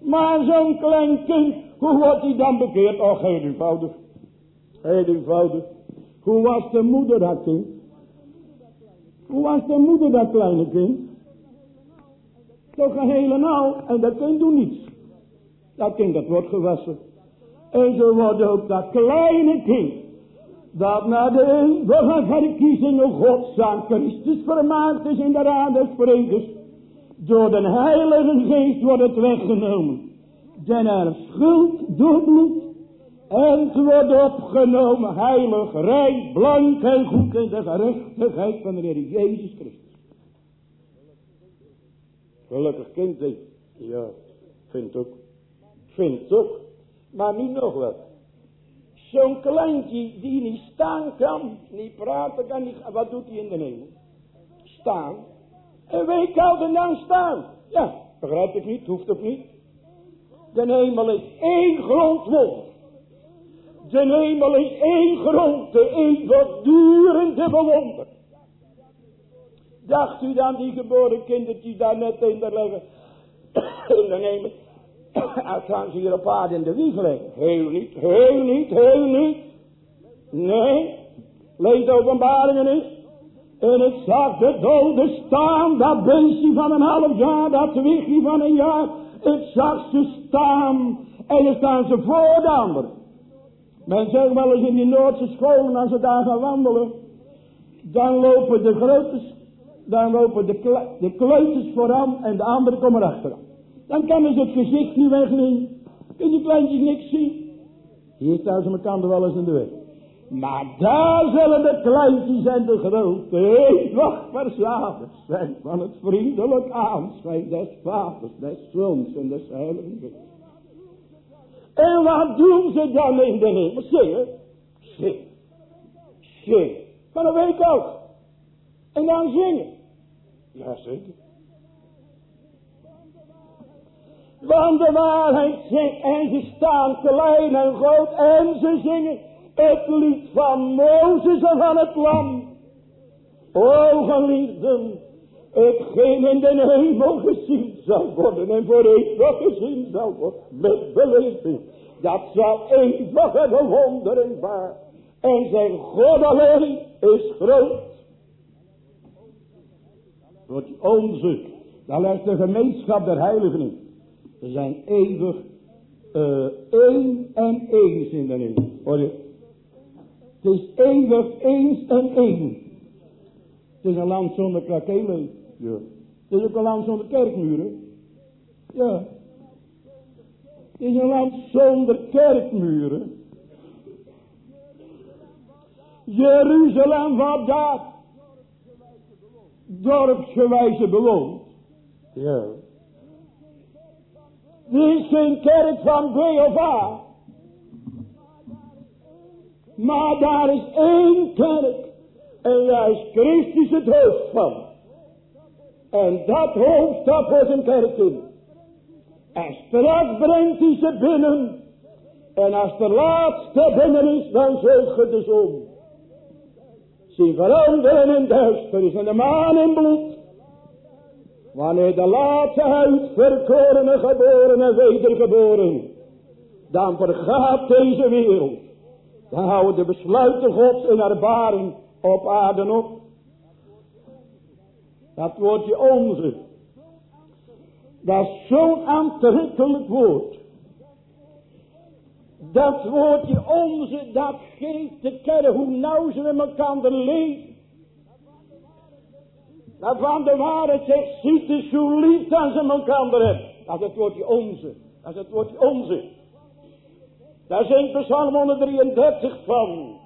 Maar zo'n klein kind, hoe wordt hij dan bekeerd? Oh, heel eenvoudig. Heel eenvoudig. Hoe was de moeder dat kind? Hoe was de moeder dat kleine kind? Toch een hele nauw. En dat kind doet niets. Dat kind dat wordt gewassen. En zo wordt ook dat kleine kind. Dat naar de eeuwige verkiezingen Gods Christus vermaakt is in de raad des vredes. Door de heilige geest wordt het weggenomen. Den er schuld door. En het wordt opgenomen heilig, rein, blank en goed in de gerechtigheid van de Heer Jezus Christus. Gelukkig kind. Ja, vind ook. Vind ook. Maar nu nog wat. Zo'n kleintje die niet staan kan, niet praten kan, niet, wat doet hij in de hemel? Staan. Een week oud en dan staan. Ja, begrijp ik niet, hoeft ook niet. De hemel is één groot. De hemel is één grote, eeuwigdurende bewonder. Dacht u dan die geboren kindertjes daar net in te leggen? in de hemel. Als ze hier op aarde in de wieg leggen. Heel niet, heel niet, heel niet. Nee. Lees openbaringen eens. En ik zag de doden staan, dat beestje van een half jaar, dat wichtje van een jaar. Ik zag ze staan. En dan staan ze voor de anderen. Men zegt wel eens in die Noordse scholen, als ze daar gaan wandelen, dan lopen de grotes, dan lopen de, kle de kleuters vooraan en de anderen komen achteraan. Dan kunnen ze het gezicht niet wegnemen. Kun je kleintjes niks zien. Hier staan ze elkaar wel eens in de weg. Maar daar zullen de kleintjes en de grote eeuwig verslaafd zijn van het vriendelijk aanschijn des vaders, des zoons en des heiligen. En wat doen ze dan in de hemel? Zingen. Zingen. Zingen. Van een week oud. En dan zingen. Ja, Want de waarheid zingt en ze staan klein en groot en ze zingen het lied van Mozes en van het lam. O geliefden, hetgeen in de hemel gezien zal worden en voor eeuwig gezien zal worden met beleving. Dat zal eeuwig en bewondering waar. En zijn God alleen is groot. Wordt onze, daar ligt de gemeenschap der heiligen in. We zijn eeuwig uh, één en eens in de hemel. Hoor je? Het is eeuwig eens en één. Het is een land zonder krakelen. Ja. Het is ook een land zonder kerkmuren. Ja. is een land zonder kerkmuren. Jeruzalem wat daar dorpsgewijze bewoond. Ja. Er is geen kerk van B. Maar daar is één kerk. En daar is Christus het hoofd van. En dat hoofd staat voor zijn kerk in. En straks brengt hij ze binnen. En als de laatste binnen is, dan zult ge de zon zien veranderen in duisternis en de maan in bloed. Wanneer de laatste uitverkorene geboren en wedergeboren, dan vergaat deze wereld. Dan houden de besluiten gods in ervaring op aarde op. Dat woordje onze. Dat is zo'n aantrekkelijk woord. Dat woordje onze, dat geeft de kerk hoe nauw ze met elkaar leven. Dat van de waarheid zegt, ziet is zo lief dat ze elkaar hebben. Dat is het woordje onze. Dat is het woordje onze. Daar zingt Psalm 133 van.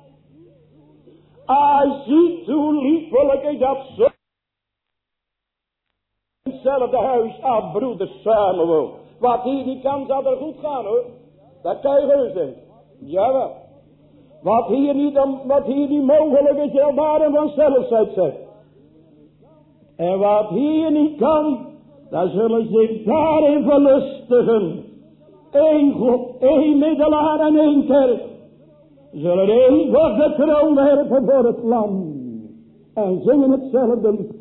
Hij ziet hoe liefelijk dat zo. Hetzelfde huis aan broeders samenwoont. Wat hier niet kan, zal er goed gaan hoor. Dat kan je gerust zijn. Jawel. Wat hier niet, wat hier niet mogelijk is, zal daarin vanzelf zijn. En wat hier niet kan, dan zullen zich daarin verlustigen. Eén God, één middelaar en één kerk. Zullen eeuwig de troon werpen voor het land. En zingen hetzelfde lied.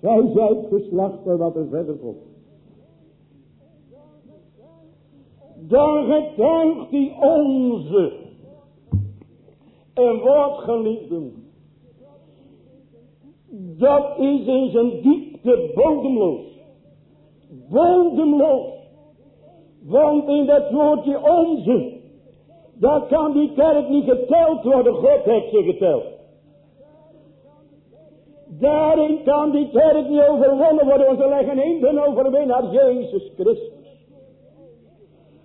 Zij zijt geslachten wat er verder komt. dan getuigt die onze. En wordt geliefden. Dat is in zijn diepte bodemloos. Bodemloos. Want in dat woordje onze. Daar kan die kerk niet geteld worden. God heeft ze geteld. Daarin kan die kerk niet overwonnen worden. Want ze leggen in de overwinnaar Jezus Christus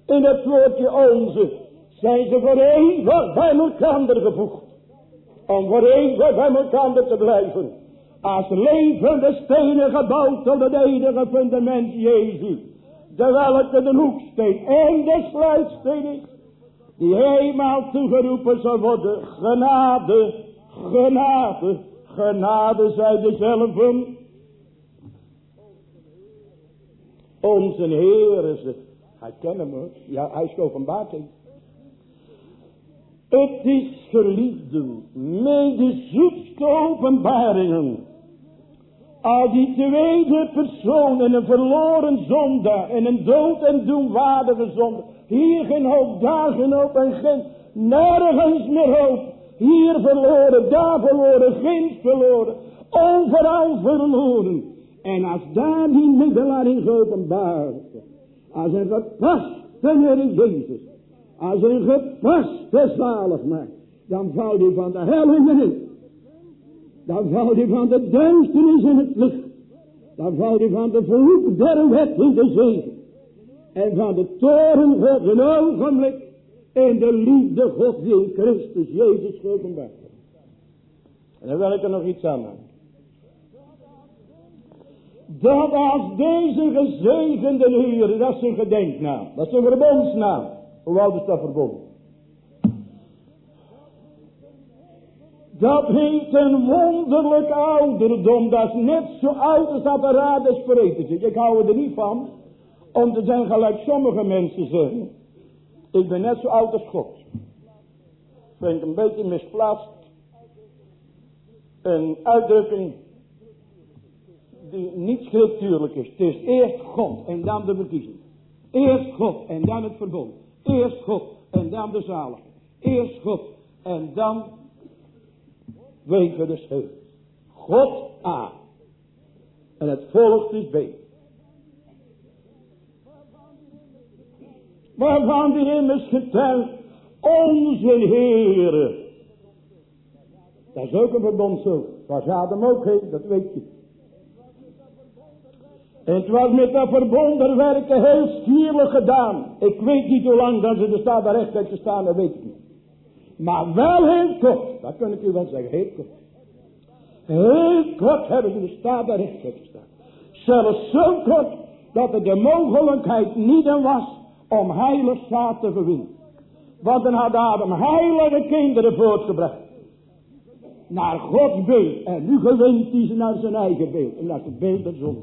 in het woordje onze, zijn ze voor eeuwig bij elkaar gevoegd. Om voor eeuwig bij elkaar te blijven. Als levende stenen gebouwd tot het enige fundament Jezus. De welke de hoeksteen en de sluitsteen is. Die eenmaal toegeroepen zal worden. Genade, genade, genade zij dezelfde. Onze Heer is het hij kent hem hoor. Ja, hij is geopenbaard. Het is geliefden, met de zoetste openbaringen. Al die tweede persoon en een verloren zonde en een dood en doenwaardige zonde. Hier geen hoop, daar geen hoop en geen, nergens meer hoop. Hier verloren, daar verloren, geen verloren, overal verloren. En als daar die middelaar in geopenbaard als een gepaste Heer Jezus. Als een gepaste zaligmaak. Dan valt hij van de hel in de Dan valt hij van de duisternis in het licht. Dan valt hij van de vloek der wet in de zee. En van de toren God een ogenblik. In de liefde God die in Christus Jezus geopenbaard En dan wil ik er nog iets aan maken dat als deze gezegende Heer, dat is een gedenknaam, dat is een verbondsnaam. Hoe oud is dat verbond? Dat heeft een wonderlijk ouderdom, dat is net zo oud als zit. Ik hou er niet van, om te zijn gelijk sommige mensen zeggen. Ik ben net zo oud als God. Vind ik een beetje misplaatst. Een uitdrukking die niet scriptuurlijk is. Het is eerst God en dan de verkiezing. Eerst God en dan het verbond. Eerst God en dan de zalig. Eerst God en dan wegen de schuld. God A. En het volgt is B. Waarvan die immers getuigt onze Heere. Dat is ook een verbond zo. Zoals Adam ook heeft, dat weet je. Het was met dat verbonden werken heel stierlijk gedaan. Ik weet niet hoe lang dat ze er staat daar recht heeft gestaan, dat weet ik. Maar wel heel kort, dat kan ik u wel zeggen, heel kort. Heel kort hebben ze de staat daar recht gestaan. Zelfs zo kort dat er de mogelijkheid niet in was om heilig zaad te gewinnen. Want dan had Adam heilige kinderen voortgebracht. Naar Gods beeld. En nu gewint hij ze naar zijn eigen beeld. En naar het beeld der zonde.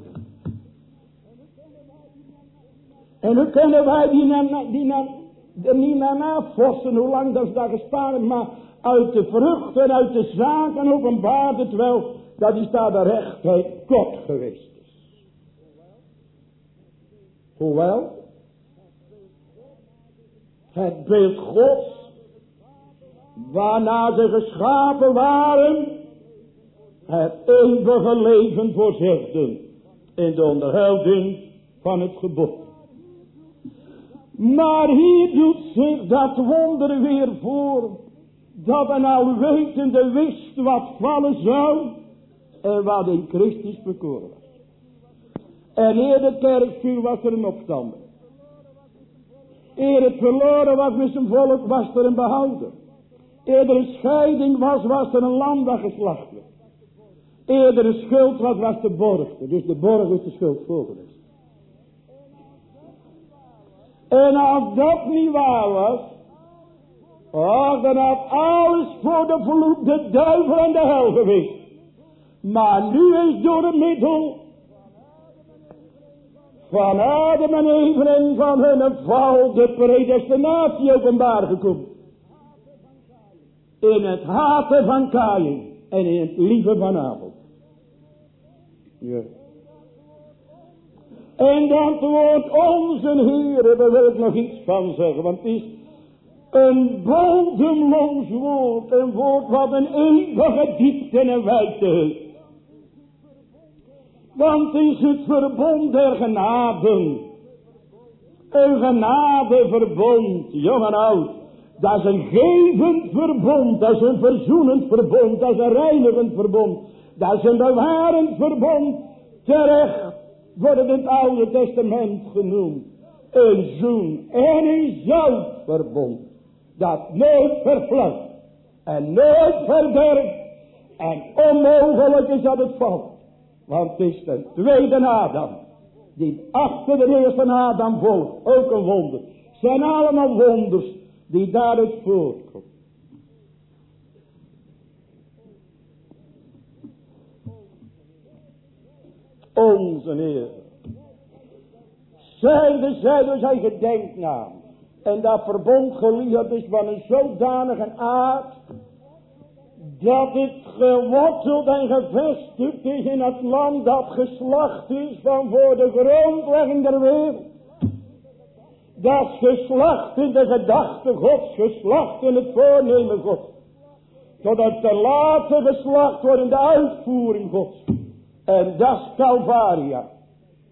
En nu kunnen wij die, naar, die naar, niet naar navorsten hoe lang dat is daar gestaan maar uit de vruchten, uit de zaken openbaart het wel, dat die staat de rechtheid kort geweest is. Hoewel, het beeld Gods, waarna ze geschapen waren, het eeuwige leven voorzegden in de onderhouding van het gebod. Maar hier doet zich dat wonder weer voor, dat een alwetende wist wat vallen zou en wat in Christus bekoren was. En eer de viel was er een opstand. Eer het verloren was met zijn volk was er een behouden. Eer er een scheiding was, was er een land dat geslacht werd. Eer er een schuld was, was de borg. Dus de borg is de schuld voorgelegd. En als dat niet waar was, oh, dan had alles voor de vloed de duivel en de hel geweest. Maar nu is door het middel van Adam en Eva en van hun val de predestinatie openbaar gekomen. In het haten van Kain en in het lieve van Abel. Ja. En dat woord onze Heer, daar wil ik nog iets van zeggen, want het is een bodemloos woord, een woord wat een eeuwige diepte en wijdte heeft. Want is het verbond der genaden. Een genadeverbond, jong en oud. Dat is een gevend verbond, dat is een verzoenend verbond, dat is een reinigend verbond. Dat is een bewarend verbond. Terecht wordt het in het Oude Testament genoemd. Een zoen en een zoutverbond. Dat nooit vervlucht en nooit verderft. En onmogelijk is dat het valt. Want het is de tweede Adam. Die achter de eerste Adam volgt. Ook een wonder. Zijn allemaal wonders die daaruit voortkomen. Onze Heer. Zijde zij door zijn gedenknaam. En dat verbond geliefd is van een zodanige aard dat het geworteld en gevestigd is in het land dat geslacht is van voor de grondlegging der wereld. Dat geslacht in de gedachte Gods, geslacht in het voornemen Gods. Zodat de laatste geslacht wordt in de uitvoering Gods. En dat is Calvaria.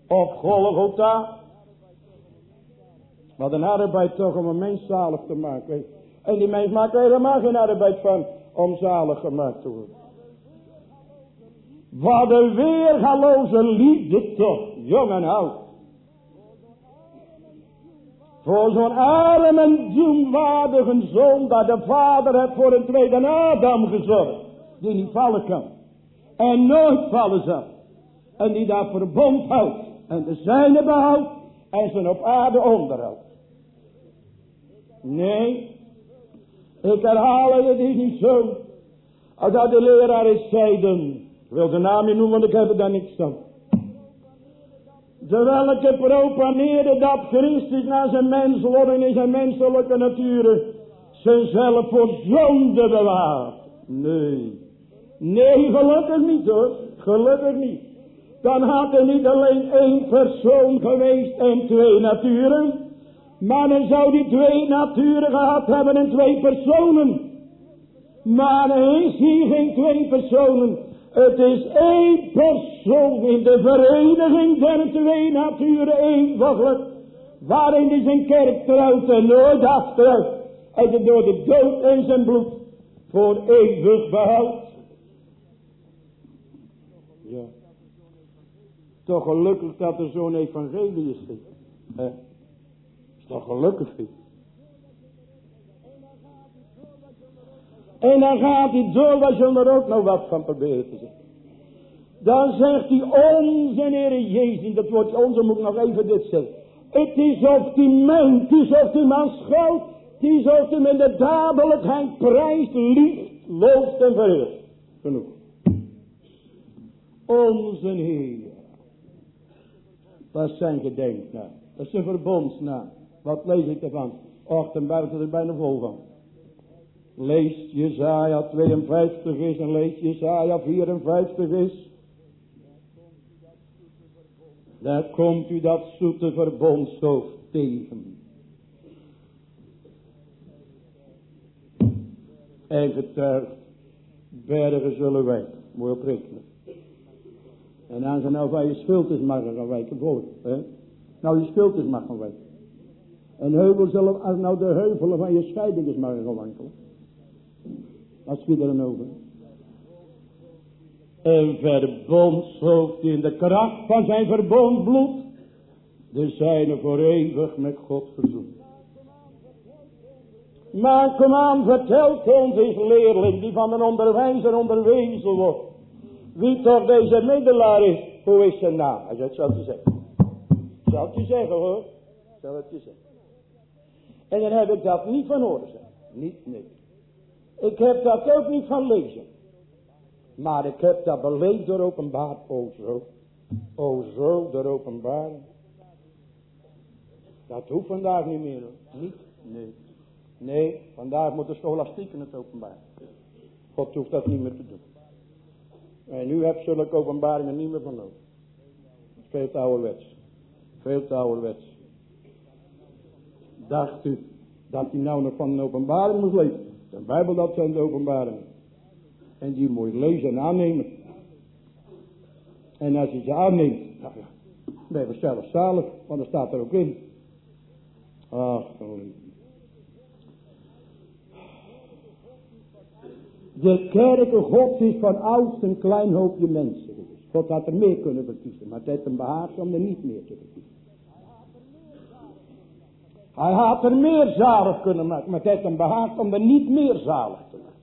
Of Golgotha. Wat een arbeid toch om een mens zalig te maken. En die mens maakt helemaal geen arbeid van om zalig gemaakt te worden. Wat een weergaloze liefde toch, jong en oud. Voor zo'n arm en doenwaardige zoon dat de vader heeft voor een tweede Adam gezorgd. Die niet vallen kan. En nooit vallen zal. En die daar verbond houdt. En de zijne behoudt. En zijn op aarde onderhoudt. Nee, ik herhaal het, het is niet zo. Als dat de leraar is zeiden. Ik wil de naam niet noemen, want ik heb er daar niks van. Terwijl ik propaneerde dat Christus naar zijn menswording in zijn menselijke natuur zichzelf voor zonde bewaart. Nee. Nee, gelukkig niet hoor. Gelukkig niet. Dan had er niet alleen één persoon geweest en twee naturen. Maar dan zou die twee naturen gehad hebben en twee personen. Maar er is hier geen twee personen. Het is één persoon in de vereniging der twee naturen eenvoudig. Waarin hij zijn kerk trouwt en nooit aftrouwt. En door de dood en zijn bloed voor eeuwig behoudt. Toch gelukkig dat er zo'n evangelie is. Hè? Is toch gelukkig. En dan gaat hij door, wij zullen er ook nog wat van proberen te zeggen. Dan zegt hij, onze Heer Jezus, dat woordje onze moet ik nog even dit zeggen. Het is of die man, het is of die man schuilt, het is of die met de dadelijkheid prijst, liefst, looft en vereert. Genoeg. Onze Heer. Dat is zijn gedenknaam. Dat is een verbondsnaam. Wat lees ik ervan? Och, dan buiten er bijna vol van. Lees Jezaja 52 is en lees Jezaja 54 is. Daar komt u dat zoete verbondshoofd tegen. En getuigt, bergen zullen wijken. Mooi oprekenen. En als ze nou van je schuld is mag gaan wijken voor. Hè? Nou je schuld is mag gaan wijken. En heuvel zullen, als nou de heuvelen van je scheiding is mag gaan wankelen. Als je er een over. Een verbondshoofd in de kracht van zijn verbondbloed. De zijne voor eeuwig met God verzoend. Maar kom aan, vertelt ons eens leerling die van een onderwijzer onderwezen wordt. Wie toch deze middelaar is, hoe is zijn naam? Hij zegt, zal het zeggen. Zal het je zeggen hoor. Zal het je zeggen. En dan heb ik dat niet van horen zeggen. Niet, nee. Ik heb dat ook niet van lezen. Maar ik heb dat beleefd door openbaar. O zo. O zo door openbaar. Dat hoeft vandaag niet meer. Hoor. Niet? Nee. Nee, vandaag moet de scholastieken het openbaar. God hoeft dat niet meer te doen. En u hebt zulke openbaringen niet meer van nodig. Veel te ouderwets. Veel te ouderwets. Dacht u dat u nou nog van een openbaring moest lezen? De Bijbel dat zijn de openbaringen. En die moet je lezen en aannemen. En als je ze aanneemt, nou ja, ben je zelf zalig, want er staat er ook in. Ach, De kerken God is van oud een klein hoopje mensen God had er meer kunnen verkiezen, maar het heeft hem behaagd om er niet meer te verkiezen. Hij had er meer zalig kunnen maken, maar het heeft hem behaagd om er niet meer zalig te maken.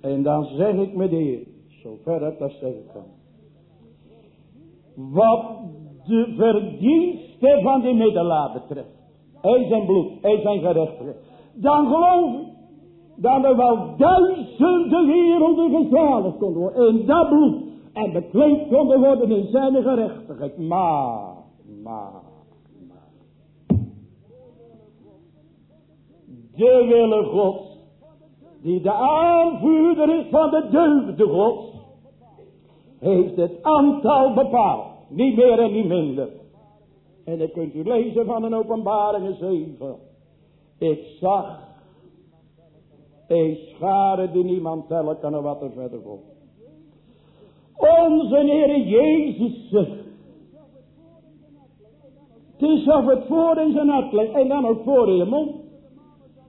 En dan zeg ik met de Heer, zover het dat zeggen kan. Wat de verdiensten van de middelaar betreft. Hij zijn bloed, hij zijn gerechtigheid. Dan geloof ik dat er wel duizenden werelden gezaligd konden worden in dat. En bekleed konden worden in zijn gerechtigheid. Maar, maar, maar. De wille God, die de aanvoerder is van de deugde God, heeft het aantal bepaald. Niet meer en niet minder. En dan kunt u lezen van een openbaring 7. Ik zag een schare die niemand tellen kan en wat er verder komt. Onze Heer Jezus. Het is of het voor in zijn hart ligt en dan ook voor in je mond.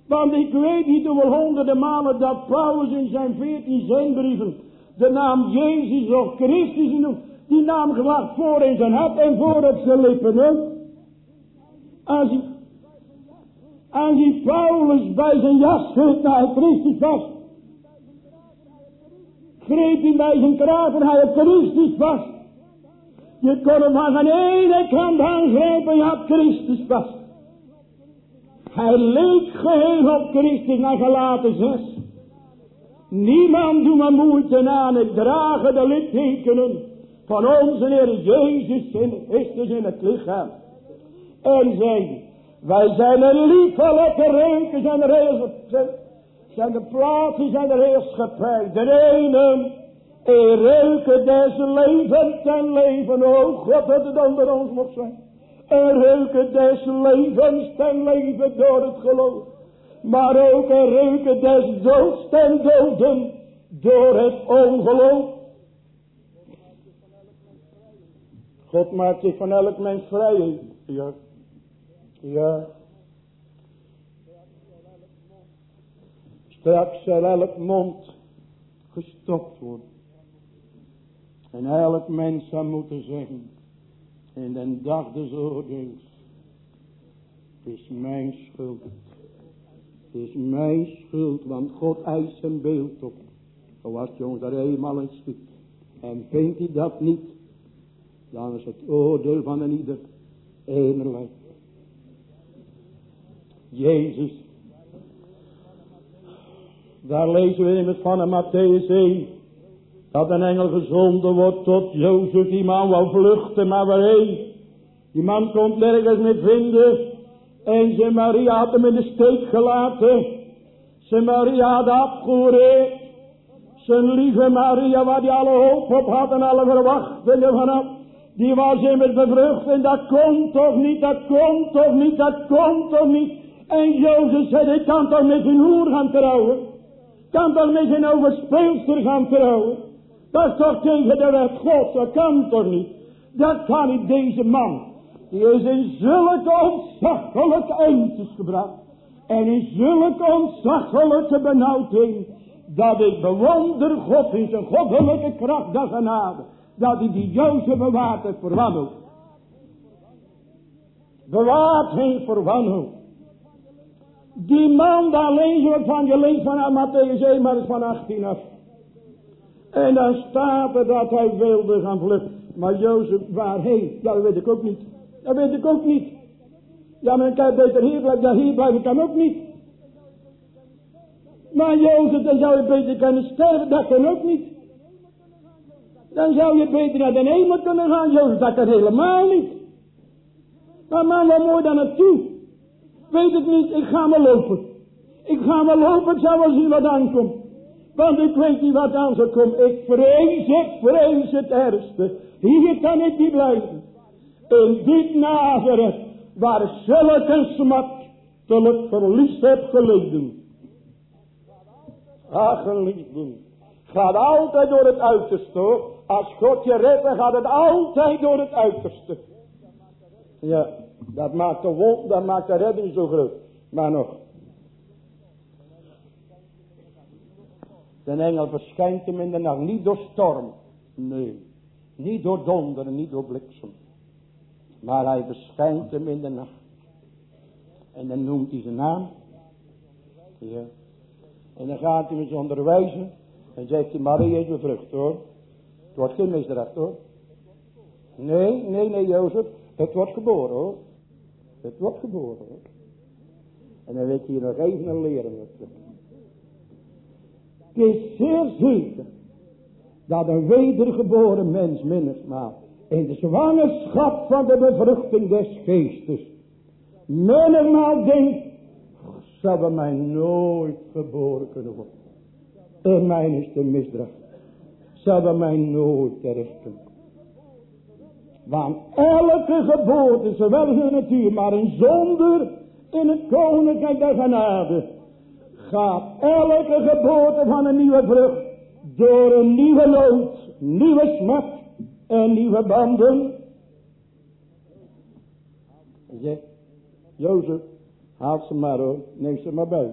Want ik weet niet hoeveel honderden malen dat Paulus in zijn veertien zendbrieven de naam Jezus of Christus noemt. Die naam gewacht voor in zijn hart en voor op zijn lippen ook. Als en die Paulus bij zijn jas hield naar Christus vast. Greep hij bij zijn kraag en hij op Christus vast. Je kon hem aan de ene kant aangrijpen en je had Christus vast. Hij leek geheel op Christus naar gelaten zes. Niemand doet me moeite aan het dragen de littekenen van onze Heer Jezus in Christus in het lichaam. En zei, wij zijn er liefelijke reuken, zijn er heel, zijn de plaatsen, zijn er heel. De ene, een reuken des levens ten leven, o God dat het onder ons mocht zijn. Een reuken des levens ten leven door het geloof. Maar ook een reuken des doods ten doden door het ongeloof. God maakt zich van elk mens vrij. Ja. Straks zal elk mond gestopt worden. En elk mens zou moeten zeggen. In de dag des oordeels. Het is mijn schuld. Het is mijn schuld. Want God eist zijn beeld op. Zoals je ons er eenmaal in schiet. En vindt hij dat niet. Dan is het oordeel van een ieder. Enerlei. Jezus. Daar lezen we in het van een Matthäus 1. Dat een engel gezonden wordt tot Jozef. Die man wou vluchten, maar waarheen? Die man komt nergens meer vinden. En zijn Maria had hem in de steek gelaten. Zijn Maria had afgehoord. Zijn lieve Maria, waar die alle hoop op had en alle verwachtingen vanaf. Die was immers bevrucht en dat komt toch niet, dat komt toch niet, dat komt toch niet. En Jozef zei, ik kan toch met een hoer gaan trouwen. Kan toch met een overspeelster gaan trouwen. Dat is toch tegen de wet God, dat kan toch niet. Dat kan niet deze man. Die is in zulke ontzaglijke eindjes gebracht. En in zulke ontzaglijke benauwdheid. Dat ik bewonder God in zijn goddelijke kracht dat genade. Dat hij die Jozef bewaard heeft voor wanhoop. Bewaard heeft voor. Die man, daar lezen we van, je leest van Matthäus 1, maar is van 18 af. En dan staat er dat hij wilde gaan vluchten. Maar Jozef, waarheen? Ja, dat weet ik ook niet. Dat weet ik ook niet. Ja, maar ik kan beter hier blijven. Ja, hier blijven kan ook niet. Maar Jozef, dan zou je beter kunnen sterven. Dat kan ook niet. Dan zou je beter naar de hemel kunnen gaan, Jozef. Dat kan helemaal niet. Maar man, wat mooi dan naartoe? Weet het niet, ik ga maar lopen. Ik ga maar lopen, ik zal zien wat aankomt. Want ik weet niet wat aan zal komen. Ik vrees, ik vrees het ergste. Hier kan ik niet blijven. In dit Nazareth, waar zulke smartelijk verlies heb geleden. Ach, geliefden. Gaat altijd door het uiterste. Als God je redt, gaat het altijd door het uiterste. Ja, dat maakt de wond, dat maakt de redding zo groot. Maar nog. De engel verschijnt hem in de nacht. Niet door storm. Nee. Niet door donder, niet door bliksem. Maar hij verschijnt hem in de nacht. En dan noemt hij zijn naam. Ja. En dan gaat hij hem onderwijzen. En zegt hij, Maria is bevrucht hoor. Het wordt geen misdracht hoor. Nee, nee, nee Jozef. Het wordt geboren hoor. Het wordt geboren. En dan weet je hier nog even een leren. Het is zeer zeker. Dat een wedergeboren mens minstmaal. In de zwangerschap van de bevruchting des geestes. Menigmaal denkt. Zou bij mij nooit geboren kunnen worden. En mijn is de misdracht. Zou bij mij nooit terecht kunnen. Want elke geboorte, zowel in de natuur, maar een zonder in het koninkrijk der genade, gaat elke geboorte van een nieuwe vrucht door een nieuwe lood, nieuwe smat en nieuwe banden. Zegt, Jozef, haal ze maar hoor, neem ze maar bij.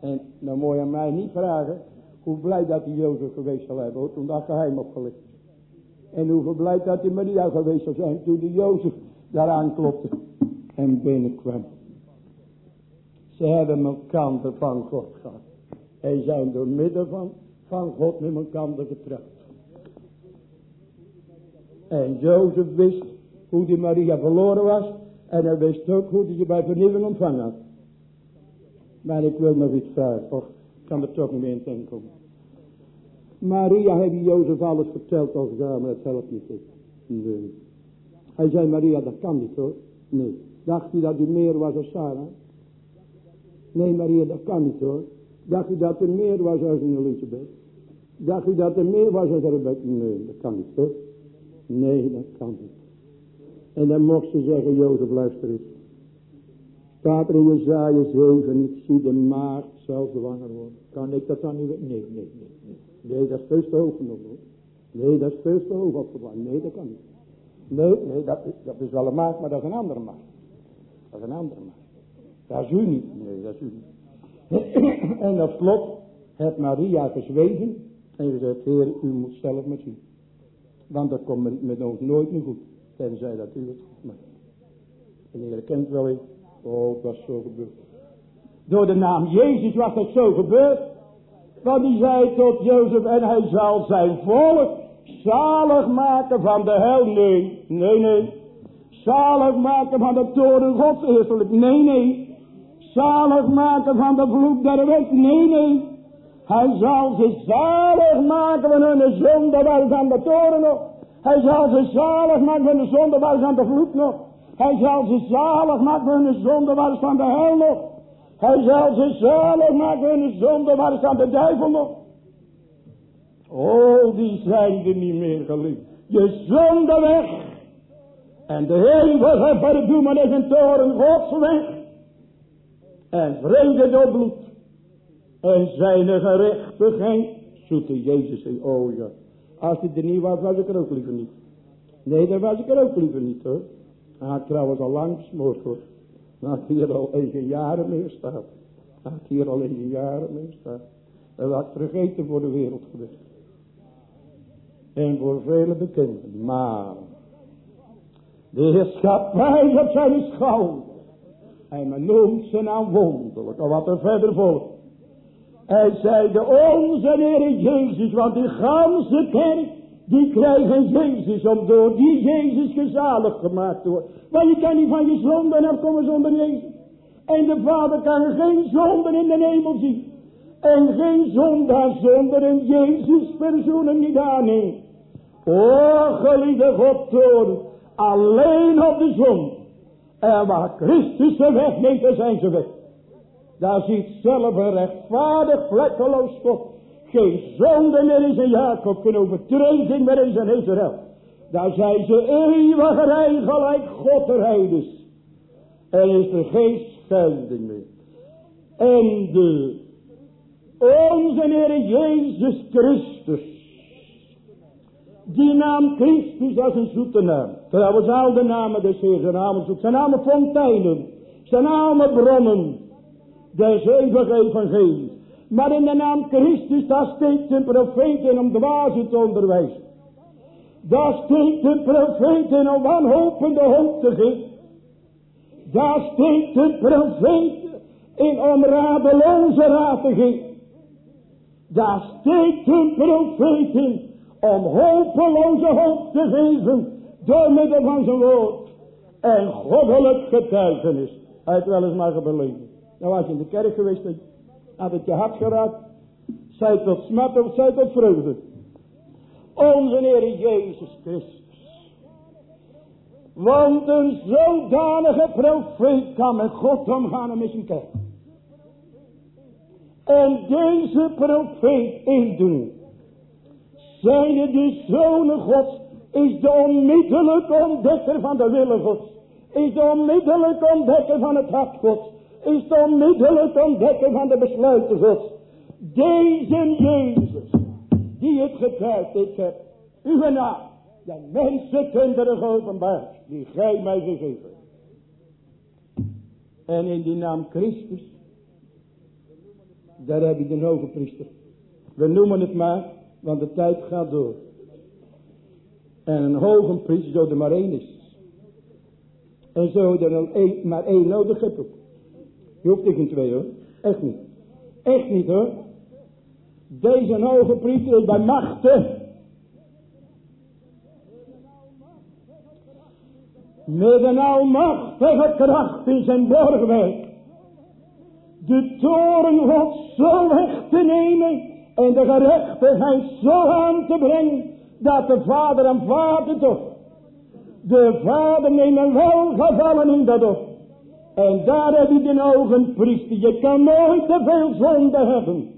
En dan moet je mij niet vragen hoe blij dat die Jozef geweest zal hebben hoor, toen dat geheim opgelicht en hoe blij dat hij Maria geweest zou zijn toen die Jozef daaraan klopte en binnenkwam. Ze hebben elkaar van God gehad. En zijn door midden van, van God met elkaar getrouwd. En Jozef wist hoe die Maria verloren was. En hij wist ook hoe hij ze bij vernieuwing ontvangen had. Maar ik wil nog iets vragen. Ik kan er toch niet meer in komen. Maria heeft Jozef alles verteld als ja, maar het helpt niet. Nee. Hij zei, Maria, dat kan niet hoor. Nee. Dacht u dat u meer was als Sarah? Nee, Maria, dat kan niet hoor. Dacht u dat er meer was als een Elisabeth? Dacht u dat er meer was als Rebecca? Nee, dat kan niet hoor. Nee, dat kan niet. En dan mocht ze zeggen, Jozef, luister eens. Staat er in Jezaja 7 niet, zie de maagd zelf zwanger worden. Kan ik dat dan niet? Nee, nee, nee, nee. Nee, dat is te hoog genoeg hoor. Nee, dat is veel te hoog opgebouwd. Nee, dat kan niet. Nee, nee, dat, dat is wel een maat, maar dat is een andere maat. Dat is een andere maat. Dat is u niet. Nee, dat is u niet. en dat slot heeft Maria gezwegen en gezegd, Heer, u moet zelf maar zien. Want dat komt met ons nooit meer goed. Tenzij dat u het goed maakt. En de Heer kent wel eens. Oh, dat was zo gebeurd. Door de naam Jezus was dat zo gebeurd. Want die zei tot Jozef en hij zal zijn volk zalig maken van de hel. Nee, nee, nee. Zalig maken van de toren gods eerstelijk. Nee, nee. Zalig maken van de vloek der wet. Nee, nee. Hij zal ze zalig maken van hun zonde aan de toren nog. Hij zal ze zalig maken van de zonde aan de vloek nog. Hij zal ze zalig maken van hun zonde aan de hel nog. Hij zal ze zalig maken hun zonde waar ze aan de duivel nog. Oh, die zijn er niet meer geliefd. Je zonde weg. En de eeuwige verdoemenis en toren gods weg. En vrede door bloed. En zijn gerechtigheid. Zoete Jezus oh ja. Als hij er niet was, was ik er ook liever niet. Nee, dan was ik er ook liever niet hoor. Hij had trouwens al lang gesmoord. Had hier al een jaren mee staat. Had hier al een jaren mee staat. En had vergeten voor de wereld geweest. En voor vele bekenden. Maar. De heerschappij op zijn schouder. En men noemt ze nou wonderlijk. Al wat er verder volgt. Hij zei de onze Heer Jezus. Want die ganse kerk. Die krijgen Jezus. Om door die Jezus gezalig gemaakt te worden. Want je kan niet van je zonden afkomen zonder Jezus. En de Vader kan geen zonden in de hemel zien. En geen zondaar zonder een Jezus verzoenen niet aanneemt. O geliefde God. Alleen op de zon. En waar Christus ze wegneemt, daar zijn ze weg. Daar ziet zelf een rechtvaardig vlekkeloos God. Geen zonde meer Jacob, geen overtreding meer in zijn Israël. Daar zijn ze eeuwig rein gelijk God er En is er geen scheiding meer. En de onze Heer Jezus Christus. Die naam Christus als een zoete naam. Trouwens al de namen des Heer zijn namen zoek. Zijn namen fonteinen. Zijn namen bronnen. Des eeuwige evangelie. Maar in de naam Christus, daar steekt een profeet in om dwazen te onderwijzen. Daar steekt een profeet in om wanhopende hoop te geven. Daar steekt een profeet in om radeloze raad te geven. Daar steekt een profeet in om hopeloze hoop te geven door middel van zijn woord en goddelijk getuigenis. Hij heeft wel eens maar gebeleven. Nou was je in de kerk geweest, had het je hart geraakt, zij tot smet of zij tot vreugde. Onze Heer Jezus Christus. Want een zodanige profeet kan met God omgaan met zijn. En deze profeet indoen zijnde de zonen gods, is de onmiddellijke ontdekker van de wille gods. Is de onmiddellijke ontdekker van het hart gods. Is de onmiddellijke ontdekker van de besluiten gods. Deze Jezus, die het ik heb uw naam, de mensenkinderen geopenbaard, die gij mij gegeven En in die naam Christus, daar heb je de hoge priester. We noemen het maar want de tijd gaat door. En een hoge priester zo er maar één is. En zo er maar één nodig hebt. Je hoeft twee hoor. Echt niet. Echt niet hoor. Deze hoge priester is bij machten. Met een almachtige kracht in zijn borgwerk. De toren God zo weg te nemen en de gerechtigheid zo aan te brengen, dat de vader en vader toch. De vader neemt een welgevallen in dat op. En daar heb je de ogen priester. Je kan nooit te veel zonde hebben.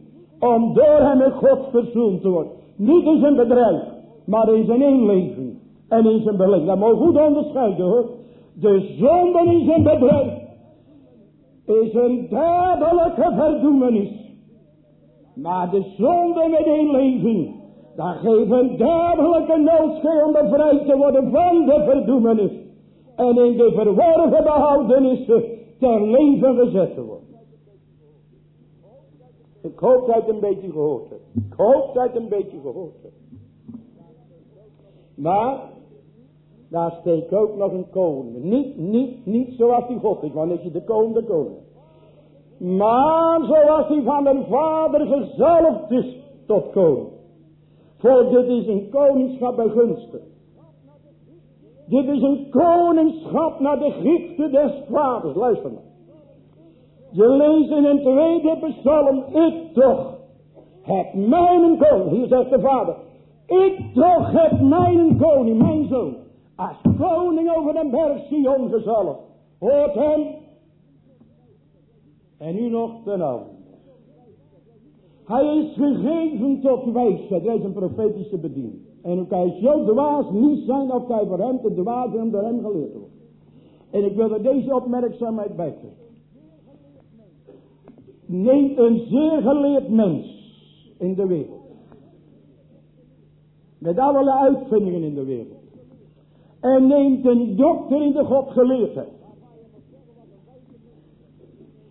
Om door hem met God verzoend te worden. Niet in zijn bedrijf. Maar in zijn inleven. En in zijn beleving. Dat moet goed onderscheiden hoor. De zonde in zijn bedrijf. Is een dadelijke verdoemenis. Maar de zonde met een leven, dat geeft een duidelijke noodschee om bevrijd te worden van de verdoemenis. En in de verworven behoudenissen ter leven gezet te worden. Ik hoop dat een beetje gehoord hebt. Ik hoop dat een beetje gehoord hebt. Maar, daar steekt ook nog een koning. Niet, niet, niet zoals die God is, want is je de koning, de koning. Maar zoals hij van de vader gezalfd is tot koning. Voor dit is een koningschap bij gunsten. Dit is een koningschap naar de Griekse des vaders. Luister maar. Je leest in een tweede psalm. Ik toch heb mijn koning. Hier zegt de vader. Ik toch heb mijn koning, mijn zoon. Als koning over de berg Sion. Hoort hem. En nu nog ten ander. Hij is gegeven tot wijsheid. Hij is een profetische bediening. En ook hij zo dwaas niet zijn of hij voor hem te dwaas en hem geleerd wordt. En ik wil er deze opmerkzaamheid bij trekken. Neem een zeer geleerd mens in de wereld. Met allerlei uitvindingen in de wereld. En neemt een dokter in de godgeleerdheid.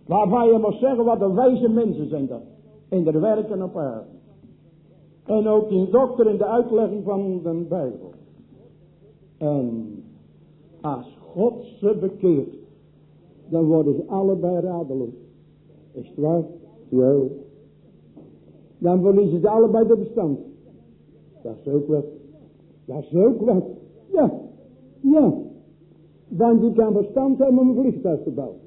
Waarvan je moet zeggen wat een wijze mensen zijn dat. In de werken op aarde. En ook in dokter in de uitlegging van de Bijbel. En als God ze bekeert, dan worden ze allebei radeloos. Is het waar? Ja. Dan verliezen ze allebei de bestand. Dat is ook wat. Dat is ook wat. Ja. Ja. Want die kan verstand hebben om een vliegtuig te bouwen.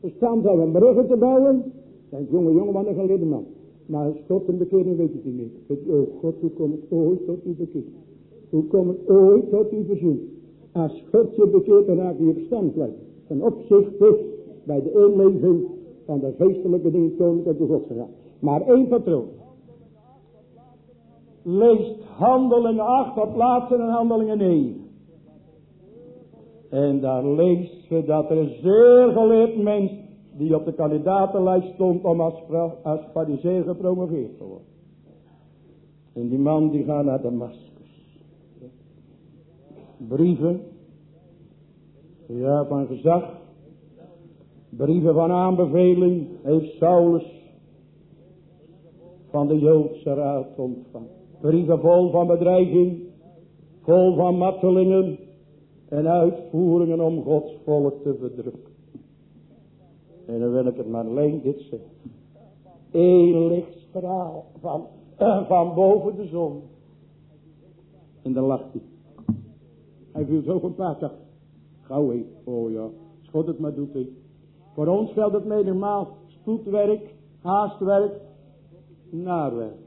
Verstand hebben om bruggen te bouwen. Zijn jonge jongeman een geleerde man. Maar God een bekering weet ik niet meer. Het, oh God, hoe kom ooit tot die bekering? Hoe kom ooit tot die verzoening? Als God je bekeert, dan raak je verstand kwijt. Ten opzichte bij de inleving van de geestelijke dingen de God gegaan. Maar één patroon. Leest handelingen 8 op plaatsen en handelingen 9. En daar leest ze dat er zeer geleerd mens die op de kandidatenlijst stond om als, als fariseer gepromoveerd te worden. En die man die gaat naar Damascus. Brieven. Ja, van gezag. Brieven van aanbeveling heeft Saulus van de Joodse raad ontvangen. Brieven vol van bedreiging, vol van martelingen en uitvoeringen om Gods volk te verdrukken. En dan wil ik het maar alleen dit zeggen. Eén lichtstraal van, uh, van boven de zon. En dan lacht hij. Hij viel zo een paar dag. Gauw heen. Oh ja, schot het maar doet hij. Voor ons geldt het menigmaal spoedwerk, haastwerk, naarwerk.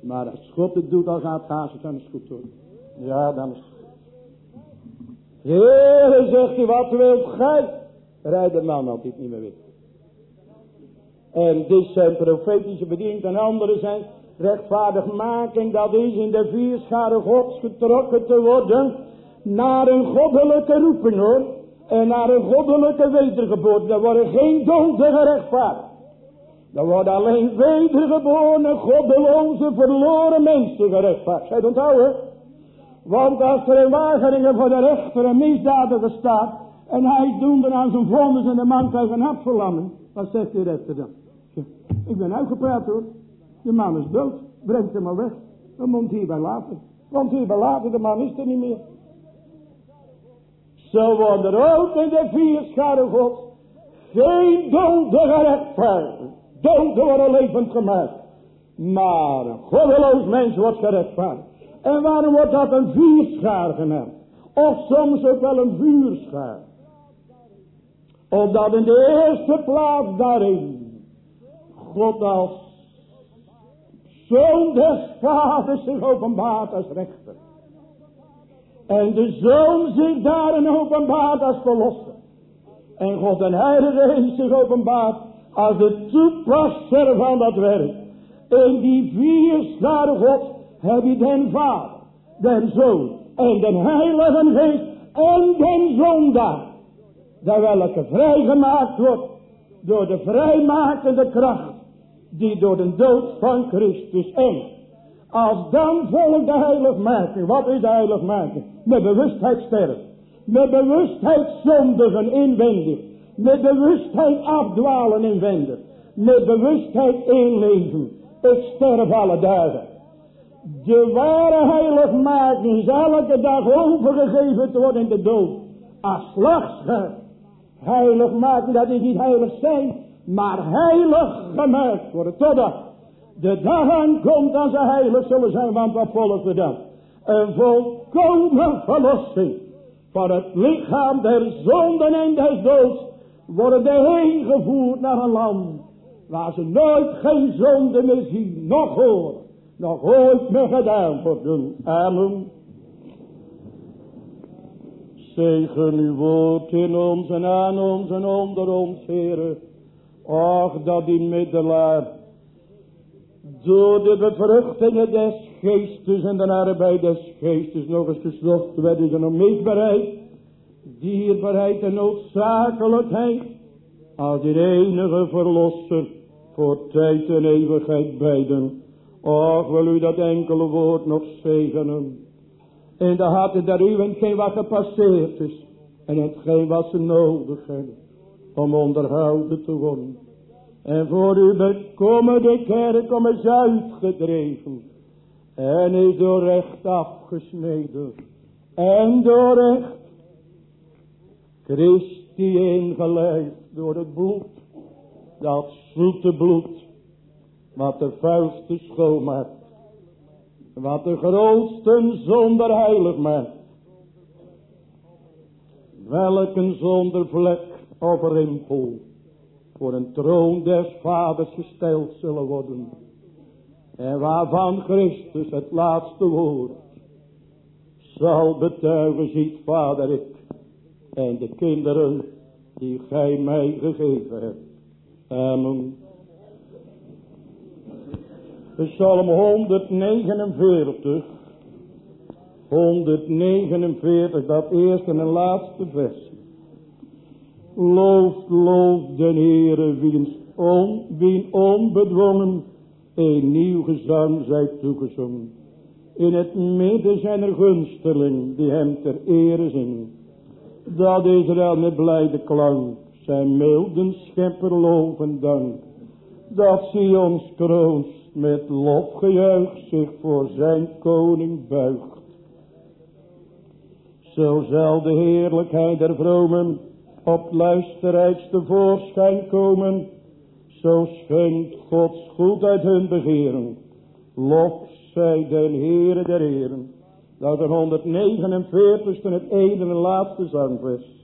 Maar als God het doet, dan gaat het haast, dan is het goed hoor. Ja, dan is het goed. Heer, zegt hij, wat wilt gij? Rijdt de man altijd niet meer weg. En dit zijn profetische bediening en andere zijn rechtvaardigmaking. Dat is in de vierschade gods getrokken te worden naar een goddelijke roeping hoor. En naar een goddelijke wedergeboorte. Er worden geen doden gerechtvaardigd. Er worden alleen wedergeboren, goddeloze, verloren mensen gerechtvaardigd. Zij onthouden. Want als er in Wageningen voor de rechter een misdadiger staat, en hij doende aan zijn vonnis en de man krijgt een hartverlamming. Wat zegt de rechter dan? Ik ben uitgepraat hoor. De man is dood. Brengt hem maar weg. Dan moet hierbij laten. Want hierbij laten, de man is er niet meer. Zo worden er ook in de vier schade God geen doden gerechtvaardigd. Doden worden levend gemaakt. Maar een goddeloos mens wordt gerechtvaardigd. En waarom wordt dat een vierschaar genaamd? Of soms ook wel een vuurschaar. Omdat in de eerste plaats daarin God als zoon des vaders zich openbaart als rechter. En de zoon zich daarin openbaart als verlosser. En God en Heilige zich openbaart als de toepasser van dat werk. In die vier schade God heb je den Vader, den Zoon en den Heilige Geest en den Zondag dat welke vrijgemaakt wordt door de vrijmakende kracht die door de dood van Christus en als dan volgt de heiligmaking. Wat is de heiligmaking? Met bewustheid sterven. Met bewustheid zondigen inwendig. Met bewustheid afdwalen inwendig. Met bewustheid inleven. Ik sterf alle dagen. De ware heiligmaking is elke dag overgegeven te worden in de dood. Als slagschep. Heiligmaking, dat is niet heilig zijn, maar heilig gemaakt worden. Totdat de dag aankomt als ze heilig zullen zijn, want wat volgt dan? Een volkomen verlossing van het lichaam der zonden en des doods worden heen gevoerd naar een land waar ze nooit geen zonde meer zien, nog horen, nog ooit meer gedaan worden. Amen. Zegen uw woord in ons en aan ons en onder ons, heren. Och, dat die middelaar door de bevruchtingen des geestes en de arbeid des geestes nog eens gezocht werd is een onmisbaarheid, dierbaarheid en noodzakelijkheid als die enige verlosser voor tijd en eeuwigheid beiden. Och, wil u dat enkele woord nog zegenen. In de harten der uwen geen wat gepasseerd is. En hetgeen wat ze nodig hebben. Om onderhouden te worden. En voor u bekomen de kerk om is uitgedreven. En is door recht afgesneden. En door recht Christi door het bloed. Dat zoete bloed. Wat de vuilste schoonmaakt. Wat de grootste zonder heilig maakt. Welk een zonder vlek of rimpel voor een troon des vaders gesteld zullen worden. En waarvan Christus het laatste woord zal betuigen, ziet vader ik en de kinderen die gij mij gegeven hebt. Amen. Psalm 149. 149, dat eerste en laatste vers. Loof, loof de Heere, wiens on, wien onbedwongen een nieuw gezang zij toegezongen. In het midden zijn er gunsteling die hem ter ere zingen. Dat Israël met blijde klank zijn milden schepper loven dank. Dat Sions kroons met lofgejuich zich voor zijn koning buigt. Zo zal de heerlijkheid der vromen op luisterrijkste voorschijn komen. Zo schenkt Gods uit hun begeren. Lof zij den Heere der Heren. Dat is 149 het ene en laatste zangvers.